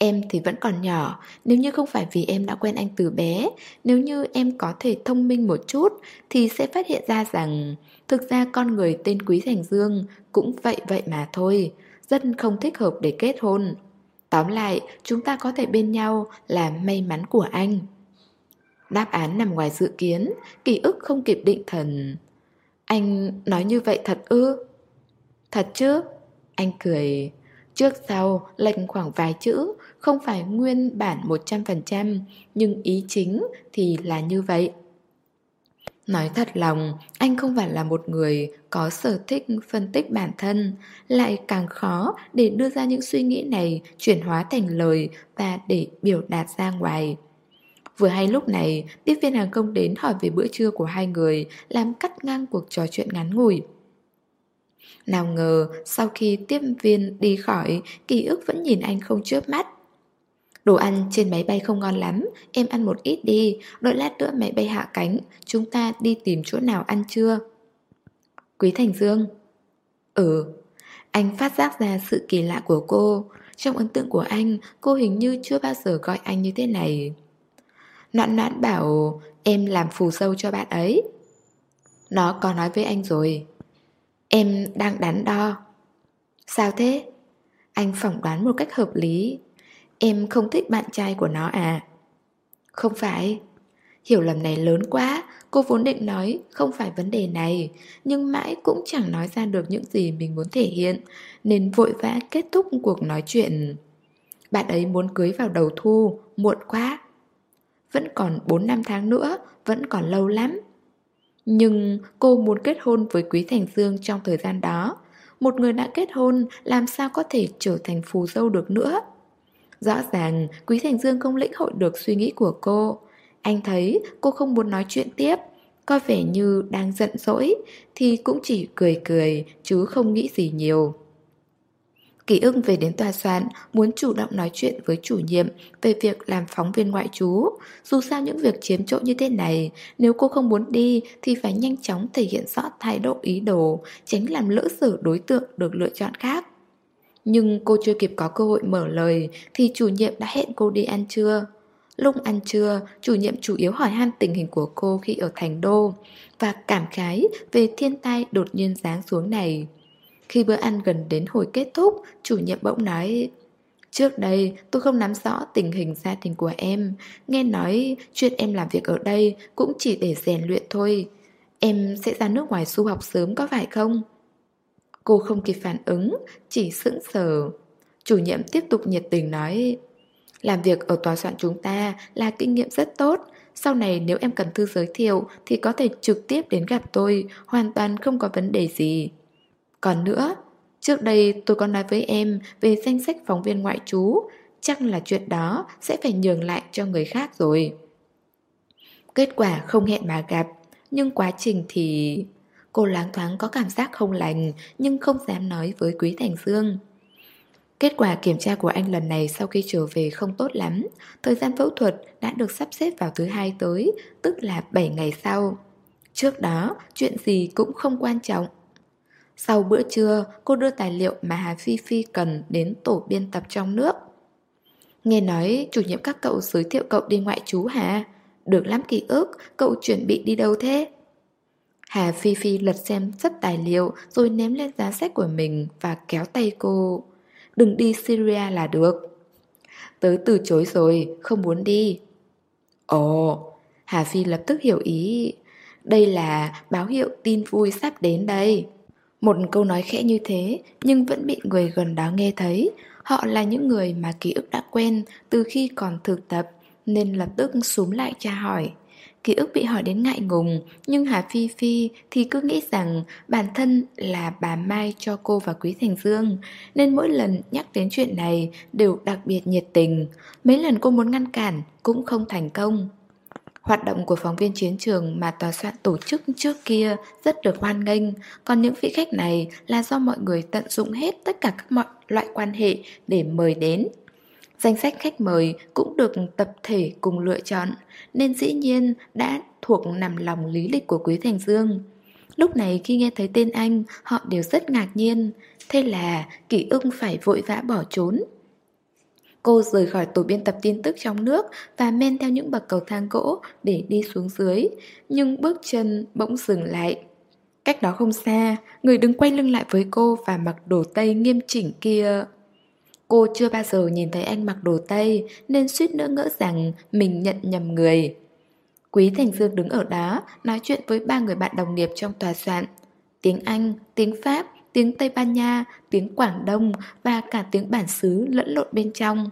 Em thì vẫn còn nhỏ, nếu như không phải vì em đã quen anh từ bé, nếu như em có thể thông minh một chút thì sẽ phát hiện ra rằng thực ra con người tên Quý Thành Dương cũng vậy vậy mà thôi, rất không thích hợp để kết hôn. Tóm lại, chúng ta có thể bên nhau là may mắn của anh. Đáp án nằm ngoài dự kiến, ký ức không kịp định thần. Anh nói như vậy thật ư? Thật chứ? Anh cười. Trước sau, lệch khoảng vài chữ, không phải nguyên bản 100%, nhưng ý chính thì là như vậy. Nói thật lòng, anh không phải là một người có sở thích phân tích bản thân, lại càng khó để đưa ra những suy nghĩ này chuyển hóa thành lời và để biểu đạt ra ngoài. Vừa hay lúc này, tiếp viên hàng không đến hỏi về bữa trưa của hai người, làm cắt ngang cuộc trò chuyện ngắn ngủi. Nào ngờ, sau khi tiếp viên đi khỏi, ký ức vẫn nhìn anh không chớp mắt. Đồ ăn trên máy bay không ngon lắm, em ăn một ít đi, đợi lát nữa máy bay hạ cánh, chúng ta đi tìm chỗ nào ăn trưa. Quý Thành Dương Ừ, anh phát giác ra sự kỳ lạ của cô. Trong ấn tượng của anh, cô hình như chưa bao giờ gọi anh như thế này. Nạn noãn bảo em làm phù sâu cho bạn ấy. Nó có nói với anh rồi. Em đang đắn đo. Sao thế? Anh phỏng đoán một cách hợp lý. Em không thích bạn trai của nó à? Không phải. Hiểu lầm này lớn quá, cô vốn định nói không phải vấn đề này, nhưng mãi cũng chẳng nói ra được những gì mình muốn thể hiện, nên vội vã kết thúc cuộc nói chuyện. Bạn ấy muốn cưới vào đầu thu, muộn quá. Vẫn còn 4 năm tháng nữa, vẫn còn lâu lắm. Nhưng cô muốn kết hôn với Quý Thành Dương trong thời gian đó. Một người đã kết hôn, làm sao có thể trở thành phù dâu được nữa? Rõ ràng, Quý Thành Dương không lĩnh hội được suy nghĩ của cô Anh thấy cô không muốn nói chuyện tiếp, Có vẻ như đang giận dỗi, Thì cũng chỉ cười cười, chứ không nghĩ gì nhiều Ký ưng về đến tòa soạn muốn chủ động nói chuyện với chủ nhiệm về việc làm phóng viên ngoại trú. Dù sao những việc chiếm chỗ như thế này, nếu cô không muốn đi thì phải nhanh chóng thể hiện rõ thái độ ý đồ, tránh làm lỡ sở đối tượng được lựa chọn khác. Nhưng cô chưa kịp có cơ hội mở lời thì chủ nhiệm đã hẹn cô đi ăn trưa. Lúc ăn trưa, chủ nhiệm chủ yếu hỏi han tình hình của cô khi ở thành đô và cảm khái về thiên tai đột nhiên giáng xuống này. Khi bữa ăn gần đến hồi kết thúc, chủ nhiệm bỗng nói Trước đây tôi không nắm rõ tình hình gia đình của em Nghe nói chuyện em làm việc ở đây cũng chỉ để rèn luyện thôi Em sẽ ra nước ngoài du học sớm có phải không? Cô không kịp phản ứng, chỉ sững sờ. Chủ nhiệm tiếp tục nhiệt tình nói Làm việc ở tòa soạn chúng ta là kinh nghiệm rất tốt Sau này nếu em cần thư giới thiệu thì có thể trực tiếp đến gặp tôi Hoàn toàn không có vấn đề gì còn nữa, trước đây tôi có nói với em về danh sách phóng viên ngoại trú Chắc là chuyện đó sẽ phải nhường lại cho người khác rồi Kết quả không hẹn mà gặp Nhưng quá trình thì... Cô láng thoáng có cảm giác không lành nhưng không dám nói với Quý Thành Dương. Kết quả kiểm tra của anh lần này sau khi trở về không tốt lắm. Thời gian phẫu thuật đã được sắp xếp vào thứ hai tới, tức là 7 ngày sau. Trước đó, chuyện gì cũng không quan trọng. Sau bữa trưa, cô đưa tài liệu mà Hà Phi Phi cần đến tổ biên tập trong nước. Nghe nói chủ nhiệm các cậu giới thiệu cậu đi ngoại trú hả? Được lắm ký ức, cậu chuẩn bị đi đâu thế? Hà Phi Phi lật xem rất tài liệu rồi ném lên giá sách của mình và kéo tay cô. Đừng đi Syria là được. Tớ từ chối rồi, không muốn đi. Ồ, Hà Phi lập tức hiểu ý. Đây là báo hiệu tin vui sắp đến đây. Một câu nói khẽ như thế, nhưng vẫn bị người gần đó nghe thấy. Họ là những người mà ký ức đã quen từ khi còn thực tập, nên lập tức xúm lại tra hỏi. Ký ức bị hỏi đến ngại ngùng, Nhưng Hà Phi Phi thì cứ nghĩ rằng Bản thân là bà Mai cho cô và Quý Thành Dương, Nên mỗi lần nhắc đến chuyện này Đều đặc biệt nhiệt tình Mấy lần cô muốn ngăn cản Cũng không thành công Hoạt động của phóng viên chiến trường mà tòa soạn tổ chức trước kia rất được hoan nghênh, còn những vị khách này là do mọi người tận dụng hết tất cả các mọi loại quan hệ để mời đến. Danh sách khách mời cũng được tập thể cùng lựa chọn, nên dĩ nhiên đã thuộc nằm lòng lý lịch của Quý Thành Dương. Lúc này khi nghe thấy tên anh, họ đều rất ngạc nhiên, thế là Kỷ ưng phải vội vã bỏ trốn. Cô rời khỏi tổ biên tập tin tức trong nước và men theo những bậc cầu thang gỗ để đi xuống dưới, nhưng bước chân bỗng dừng lại. Cách đó không xa, người đứng quay lưng lại với cô và mặc đồ tây nghiêm chỉnh kia. Cô chưa bao giờ nhìn thấy anh mặc đồ tây nên suýt nữa ngỡ rằng mình nhận nhầm người. Quý Thành Dương đứng ở đó nói chuyện với ba người bạn đồng nghiệp trong tòa soạn. Tiếng Anh, tiếng Pháp, tiếng Tây Ban Nha, tiếng Quảng Đông và cả tiếng bản xứ lẫn lộn bên trong.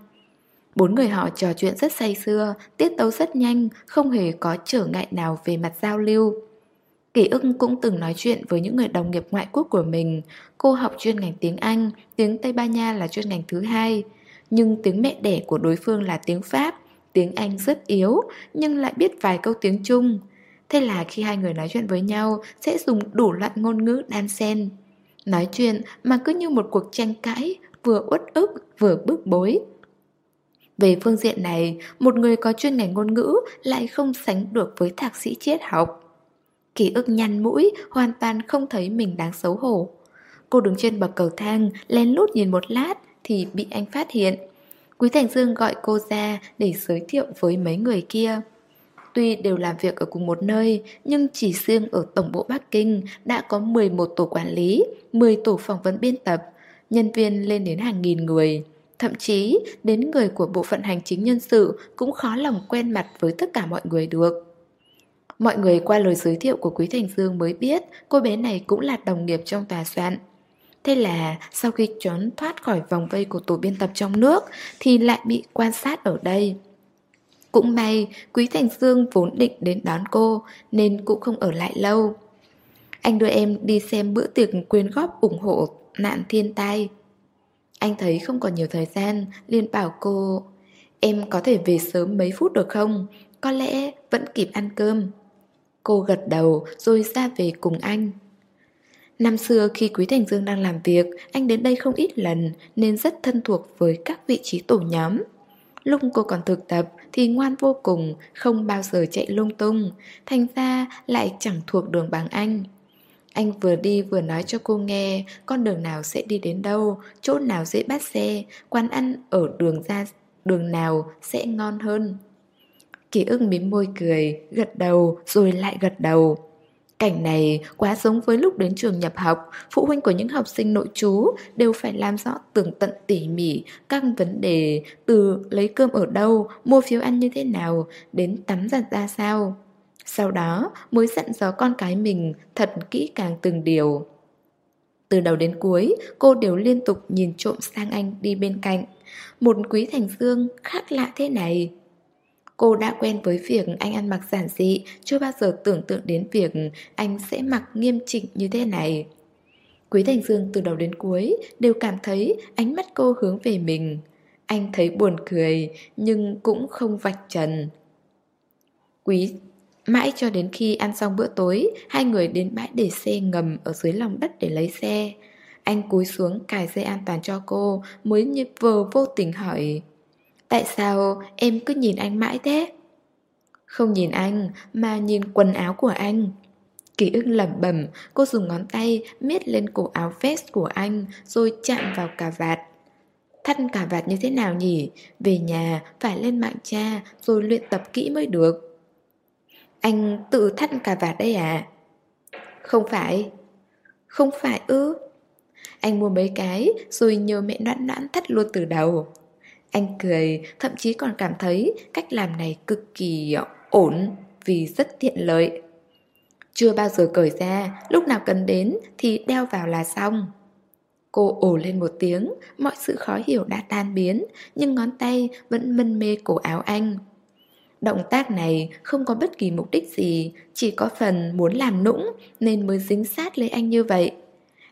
Bốn người họ trò chuyện rất say sưa, tiết tấu rất nhanh, không hề có trở ngại nào về mặt giao lưu. kỷ ức cũng từng nói chuyện với những người đồng nghiệp ngoại quốc của mình. Cô học chuyên ngành tiếng Anh, tiếng Tây Ban Nha là chuyên ngành thứ hai. Nhưng tiếng mẹ đẻ của đối phương là tiếng Pháp, tiếng Anh rất yếu, nhưng lại biết vài câu tiếng Trung. Thế là khi hai người nói chuyện với nhau sẽ dùng đủ loại ngôn ngữ đan xen. Nói chuyện mà cứ như một cuộc tranh cãi, vừa uất ức vừa bức bối. Về phương diện này, một người có chuyên ngành ngôn ngữ lại không sánh được với thạc sĩ triết học. Ký ức nhăn mũi, hoàn toàn không thấy mình đáng xấu hổ. Cô đứng trên bậc cầu thang, lén lút nhìn một lát thì bị anh phát hiện. Quý Thành Dương gọi cô ra để giới thiệu với mấy người kia. Tuy đều làm việc ở cùng một nơi, nhưng chỉ riêng ở Tổng bộ Bắc Kinh đã có 11 tổ quản lý, 10 tổ phỏng vấn biên tập, nhân viên lên đến hàng nghìn người. Thậm chí, đến người của bộ phận hành chính nhân sự cũng khó lòng quen mặt với tất cả mọi người được. Mọi người qua lời giới thiệu của Quý Thành Dương mới biết cô bé này cũng là đồng nghiệp trong tòa soạn. Thế là sau khi trốn thoát khỏi vòng vây của tổ biên tập trong nước thì lại bị quan sát ở đây. Cũng may Quý Thành Dương vốn định đến đón cô nên cũng không ở lại lâu. Anh đưa em đi xem bữa tiệc quyên góp ủng hộ nạn thiên tai. Anh thấy không còn nhiều thời gian, liền bảo cô Em có thể về sớm mấy phút được không? Có lẽ vẫn kịp ăn cơm. Cô gật đầu rồi ra về cùng anh. Năm xưa khi Quý Thành Dương đang làm việc, anh đến đây không ít lần nên rất thân thuộc với các vị trí tổ nhóm. Lúc cô còn thực tập thì ngoan vô cùng, không bao giờ chạy lung tung, thành ra lại chẳng thuộc đường bằng anh. Anh vừa đi vừa nói cho cô nghe con đường nào sẽ đi đến đâu, chỗ nào dễ bắt xe, quán ăn ở đường ra đường nào sẽ ngon hơn. Ký ức mím môi cười, gật đầu rồi lại gật đầu. Cảnh này quá giống với lúc đến trường nhập học, phụ huynh của những học sinh nội trú đều phải làm rõ tường tận tỉ mỉ các vấn đề từ lấy cơm ở đâu, mua phiếu ăn như thế nào, đến tắm giặt ra sao. Sau đó mới dặn dò con cái mình thật kỹ càng từng điều. Từ đầu đến cuối, cô đều liên tục nhìn trộm sang anh đi bên cạnh. Một quý thành dương khác lạ thế này, Cô đã quen với việc anh ăn mặc giản dị, chưa bao giờ tưởng tượng đến việc anh sẽ mặc nghiêm chỉnh như thế này. Quý Thành Dương từ đầu đến cuối đều cảm thấy ánh mắt cô hướng về mình. Anh thấy buồn cười nhưng cũng không vạch trần. Quý Mãi cho đến khi ăn xong bữa tối, hai người đến bãi để xe ngầm ở dưới lòng đất để lấy xe. Anh cúi xuống cài dây an toàn cho cô, mới như vờ vô tình hỏi Tại sao em cứ nhìn anh mãi thế? Không nhìn anh, mà nhìn quần áo của anh Ký ức lẩm bẩm, Cô dùng ngón tay miết lên cổ áo vest của anh Rồi chạm vào cà vạt Thắt cà vạt như thế nào nhỉ? Về nhà, phải lên mạng cha Rồi luyện tập kỹ mới được Anh tự thắt cà vạt đây à? Không phải Không phải ư Anh mua mấy cái Rồi nhờ mẹ noãn noãn thắt luôn từ đầu anh cười, thậm chí còn cảm thấy cách làm này cực kỳ ổn vì rất tiện lợi. Chưa bao giờ cởi ra, lúc nào cần đến thì đeo vào là xong. Cô ồ lên một tiếng, mọi sự khó hiểu đã tan biến, nhưng ngón tay vẫn mân mê cổ áo anh. Động tác này không có bất kỳ mục đích gì, chỉ có phần muốn làm nũng nên mới dính sát lấy anh như vậy.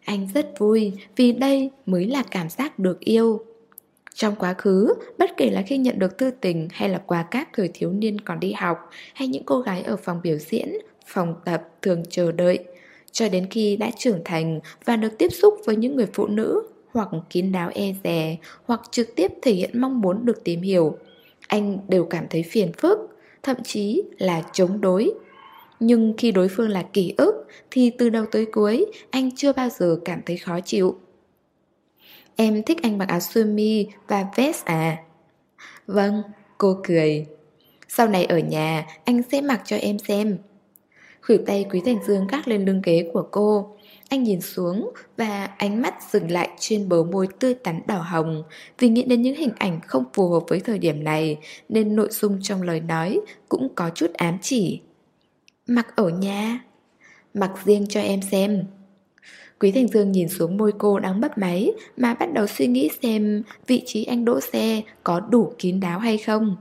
Anh rất vui vì đây mới là cảm giác được yêu. Trong quá khứ, bất kể là khi nhận được thư tình hay là quà cáp thời thiếu niên còn đi học hay những cô gái ở phòng biểu diễn, phòng tập thường chờ đợi, cho đến khi đã trưởng thành và được tiếp xúc với những người phụ nữ hoặc kín đáo e dè hoặc trực tiếp thể hiện mong muốn được tìm hiểu, anh đều cảm thấy phiền phức, thậm chí là chống đối. Nhưng khi đối phương là ký ức thì từ đầu tới cuối anh chưa bao giờ cảm thấy khó chịu. Em thích anh mặc áo sơ mi và vest à? Vâng, cô cười. Sau này ở nhà anh sẽ mặc cho em xem. Khủy tay Quý Thành Dương gác lên lưng ghế của cô. Anh nhìn xuống và ánh mắt dừng lại trên bờ môi tươi tắn đỏ hồng Vì nghĩ đến những hình ảnh không phù hợp với thời điểm này Nên nội dung trong lời nói cũng có chút ám chỉ Mặc ở nhà Mặc riêng cho em xem Quý Thành Dương nhìn xuống môi cô đang bấp máy Mà bắt đầu suy nghĩ xem vị trí anh đỗ xe có đủ kín đáo hay không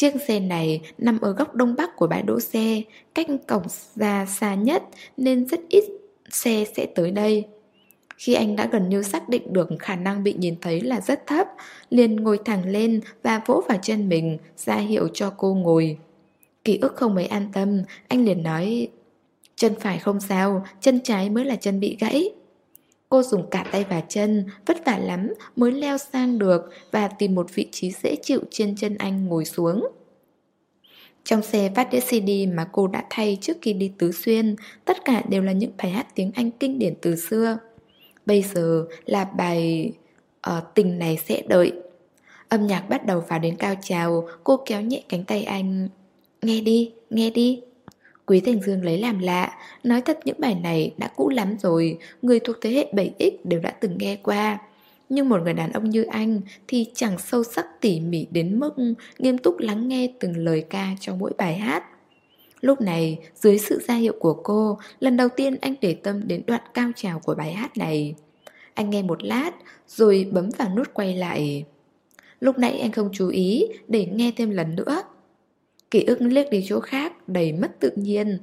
Chiếc xe này nằm ở góc đông bắc của bãi đỗ xe, cách cổng ra xa nhất nên rất ít xe sẽ tới đây. Khi anh đã gần như xác định được khả năng bị nhìn thấy là rất thấp, liền ngồi thẳng lên và vỗ vào chân mình, ra hiệu cho cô ngồi. Ký ức không mấy an tâm, anh liền nói Chân phải không sao, chân trái mới là chân bị gãy. Cô dùng cả tay và chân, vất vả lắm mới leo sang được và tìm một vị trí dễ chịu trên chân anh ngồi xuống. Trong xe phát đĩa CD mà cô đã thay trước khi đi Tứ Xuyên, tất cả đều là những bài hát tiếng Anh kinh điển từ xưa. Bây giờ là bài uh, Tình này sẽ đợi. Âm nhạc bắt đầu vào đến cao trào, cô kéo nhẹ cánh tay anh. Nghe đi, nghe đi. Quý Thành Dương lấy làm lạ, nói thật những bài này đã cũ lắm rồi, người thuộc thế hệ 7X đều đã từng nghe qua. Nhưng một người đàn ông như anh thì chẳng sâu sắc tỉ mỉ đến mức nghiêm túc lắng nghe từng lời ca trong mỗi bài hát. Lúc này, dưới sự gia hiệu của cô, lần đầu tiên anh để tâm đến đoạn cao trào của bài hát này. Anh nghe một lát, rồi bấm vào nút quay lại. Lúc nãy anh không chú ý để nghe thêm lần nữa. Ký ức liếc đi chỗ khác đầy mất tự nhiên.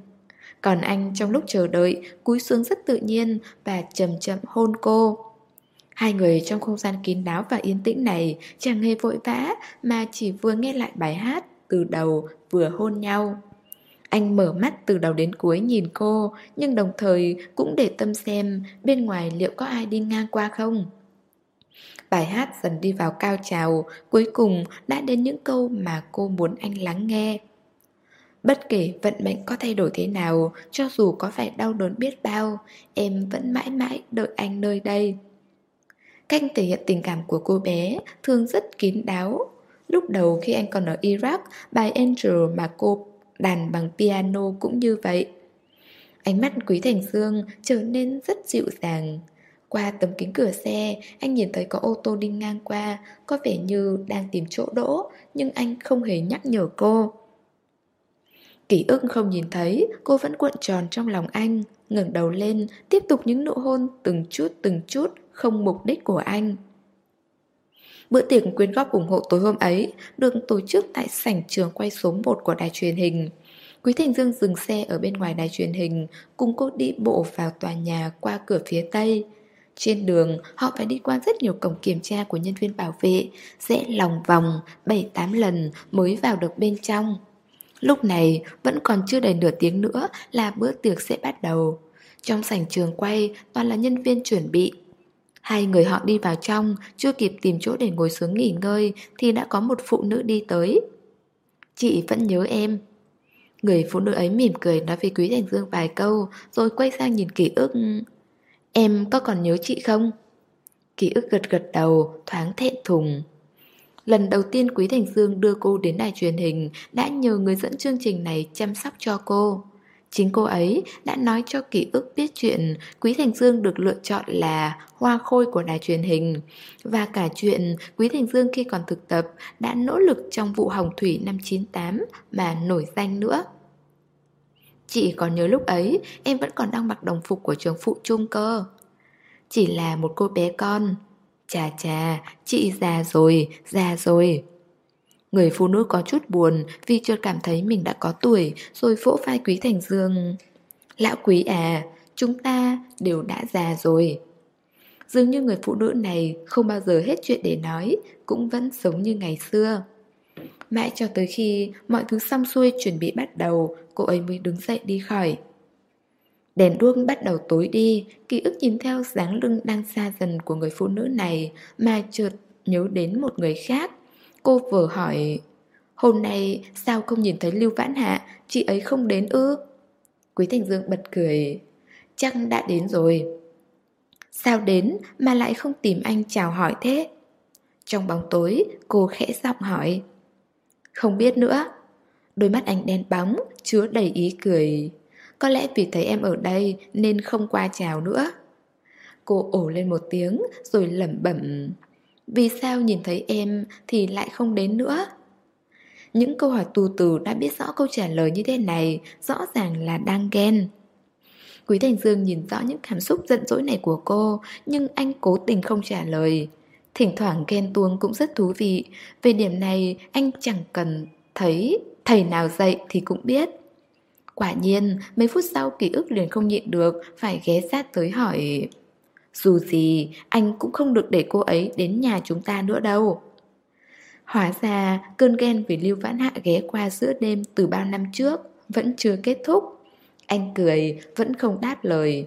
Còn anh trong lúc chờ đợi, Cúi xuống rất tự nhiên Và chậm chậm hôn cô. Hai người trong không gian kín đáo và yên tĩnh này Chẳng hề vội vã Mà chỉ vừa nghe lại bài hát Từ đầu vừa hôn nhau. Anh mở mắt từ đầu đến cuối nhìn cô, Nhưng đồng thời cũng để tâm xem Bên ngoài liệu có ai đi ngang qua không. Bài hát dần đi vào cao trào, cuối cùng đã đến những câu mà cô muốn anh lắng nghe. Bất kể vận mệnh có thay đổi thế nào, cho dù có phải đau đớn biết bao, em vẫn mãi mãi đợi anh nơi đây. Cách thể hiện tình cảm của cô bé thường rất kín đáo. Lúc đầu khi anh còn ở Iraq, bài Angel mà cô đàn bằng piano cũng như vậy. Ánh mắt Quý Thành Dương trở nên rất dịu dàng. Qua tấm kính cửa xe, anh nhìn thấy có ô tô đi ngang qua, có vẻ như đang tìm chỗ đỗ, nhưng anh không hề nhắc nhở cô. Ký ức không nhìn thấy, cô vẫn cuộn tròn trong lòng anh, ngẩng đầu lên, tiếp tục những nụ hôn từng chút từng chút, không mục đích của anh. Bữa tiệc quyên góp ủng hộ tối hôm ấy được tổ chức tại sảnh trường quay số 1 của đài truyền hình. Quý Thành Dương dừng xe ở bên ngoài đài truyền hình, cùng cô đi bộ vào tòa nhà qua cửa phía tây. Trên đường, họ phải đi qua rất nhiều cổng kiểm tra của nhân viên bảo vệ, sẽ lòng vòng 7-8 lần mới vào được bên trong. Lúc này, vẫn còn chưa đầy nửa tiếng nữa là bữa tiệc sẽ bắt đầu. Trong sảnh trường quay, toàn là nhân viên chuẩn bị. Hai người họ đi vào trong, chưa kịp tìm chỗ để ngồi xuống nghỉ ngơi thì đã có một phụ nữ đi tới. Chị vẫn nhớ em. Người phụ nữ ấy mỉm cười nói với Quý Thành Dương vài câu rồi quay sang nhìn ký ức Em có còn nhớ chị không? Ký ức gật gật đầu, thoáng thẹn thùng. Lần đầu tiên Quý Thành Dương đưa cô đến đài truyền hình đã nhờ người dẫn chương trình này chăm sóc cho cô. Chính cô ấy đã nói cho ký ức biết chuyện Quý Thành Dương được lựa chọn là hoa khôi của đài truyền hình Và cả chuyện Quý Thành Dương khi còn thực tập đã nỗ lực trong vụ hồng thủy năm 98 mà nổi danh nữa Chị còn nhớ lúc ấy em vẫn còn đang mặc đồng phục của trường phụ trung cơ Chỉ là một cô bé con Chà chà, chị già rồi, già rồi Người phụ nữ có chút buồn vì chưa cảm thấy mình đã có tuổi rồi vỗ vai Quý Thành Dương. Lão Quý à, chúng ta đều đã già rồi. Dường như người phụ nữ này không bao giờ hết chuyện để nói, cũng vẫn sống như ngày xưa. Mãi cho tới khi mọi thứ xong xuôi chuẩn bị bắt đầu, cô ấy mới đứng dậy đi khỏi. Đèn đuông bắt đầu tối đi, ký ức nhìn theo dáng lưng đang xa dần của người phụ nữ này mà chợt nhớ đến một người khác. Cô vừa hỏi Hôm nay sao không nhìn thấy Lưu Vãn Hạ Chị ấy không đến ư Quý Thành Dương bật cười Chắc đã đến rồi Sao đến mà lại không tìm anh chào hỏi thế Trong bóng tối cô khẽ giọng hỏi không biết nữa. Đôi mắt anh đen bóng Chứa đầy ý cười. Có lẽ vì thấy em ở đây Nên không qua chào nữa. Cô ổ lên một tiếng Rồi lẩm bẩm, vì sao nhìn thấy em thì lại không đến nữa? Những câu hỏi tù từ đã biết rõ câu trả lời như thế này, Rõ ràng là đang ghen. Quý Thành Dương nhìn rõ những cảm xúc giận dỗi này của cô, Nhưng anh cố tình không trả lời. Thỉnh thoảng ghen tuông cũng rất thú vị Về điểm này anh chẳng cần thấy thầy nào dạy thì cũng biết Quả nhiên mấy phút sau ký ức liền không nhịn được Phải ghé sát tới hỏi dù gì, anh cũng không được để cô ấy đến nhà chúng ta nữa đâu. Hóa ra, cơn ghen vì Lưu Vãn Hạ ghé qua giữa đêm từ bao năm trước vẫn chưa kết thúc. Anh cười, vẫn không đáp lời.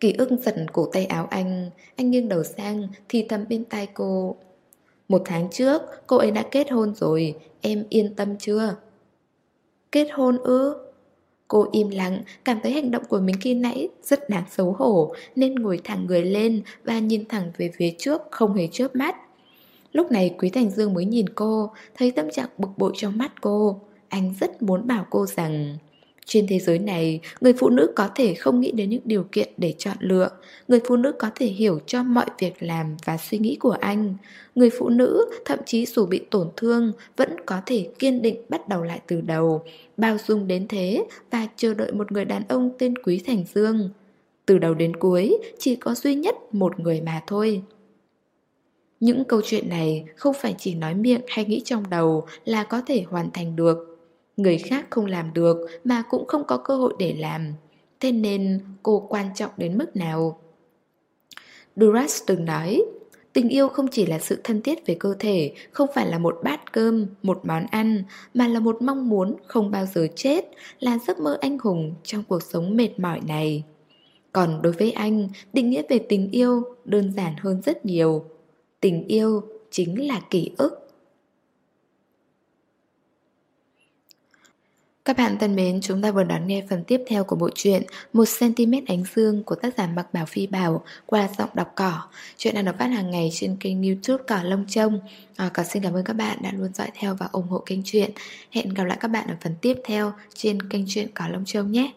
Ký ức giật cổ tay áo anh, anh nghiêng đầu sang thì thầm bên tai cô. Một tháng trước, cô ấy đã kết hôn rồi, em yên tâm chưa? Kết hôn ư? Cô im lặng, cảm thấy hành động của mình khi nãy rất đáng xấu hổ nên ngồi thẳng người lên và nhìn thẳng về phía trước không hề chớp mắt. Lúc này Quý Thành Dương mới nhìn cô, thấy tâm trạng bực bội trong mắt cô. Anh rất muốn bảo cô rằng trên thế giới này, người phụ nữ có thể không nghĩ đến những điều kiện để chọn lựa. Người phụ nữ có thể hiểu cho mọi việc làm và suy nghĩ của anh. Người phụ nữ, thậm chí dù bị tổn thương, vẫn có thể kiên định bắt đầu lại từ đầu. Bao dung đến thế và chờ đợi một người đàn ông tên Quý Thành Dương. Từ đầu đến cuối, chỉ có duy nhất một người mà thôi. Những câu chuyện này không phải chỉ nói miệng hay nghĩ trong đầu là có thể hoàn thành được Người khác không làm được mà cũng không có cơ hội để làm Thế nên cô quan trọng đến mức nào? Duras từng nói Tình yêu không chỉ là sự thân thiết về cơ thể, không phải là một bát cơm, một món ăn, mà là một mong muốn không bao giờ chết, là giấc mơ anh hùng trong cuộc sống mệt mỏi này. Còn đối với anh, định nghĩa về tình yêu đơn giản hơn rất nhiều. Tình yêu chính là ký ức. Các bạn thân mến, chúng ta vừa đón nghe phần tiếp theo của bộ truyện 1cm ánh dương của tác giả Mặc Bảo Phi Bảo qua giọng đọc cỏ. Chuyện đang được phát hàng ngày trên kênh youtube Cỏ Lông Trông. À, còn xin cảm ơn các bạn đã luôn dõi theo và ủng hộ kênh truyện. Hẹn gặp lại các bạn ở phần tiếp theo trên kênh truyện Cỏ Lông Trông nhé.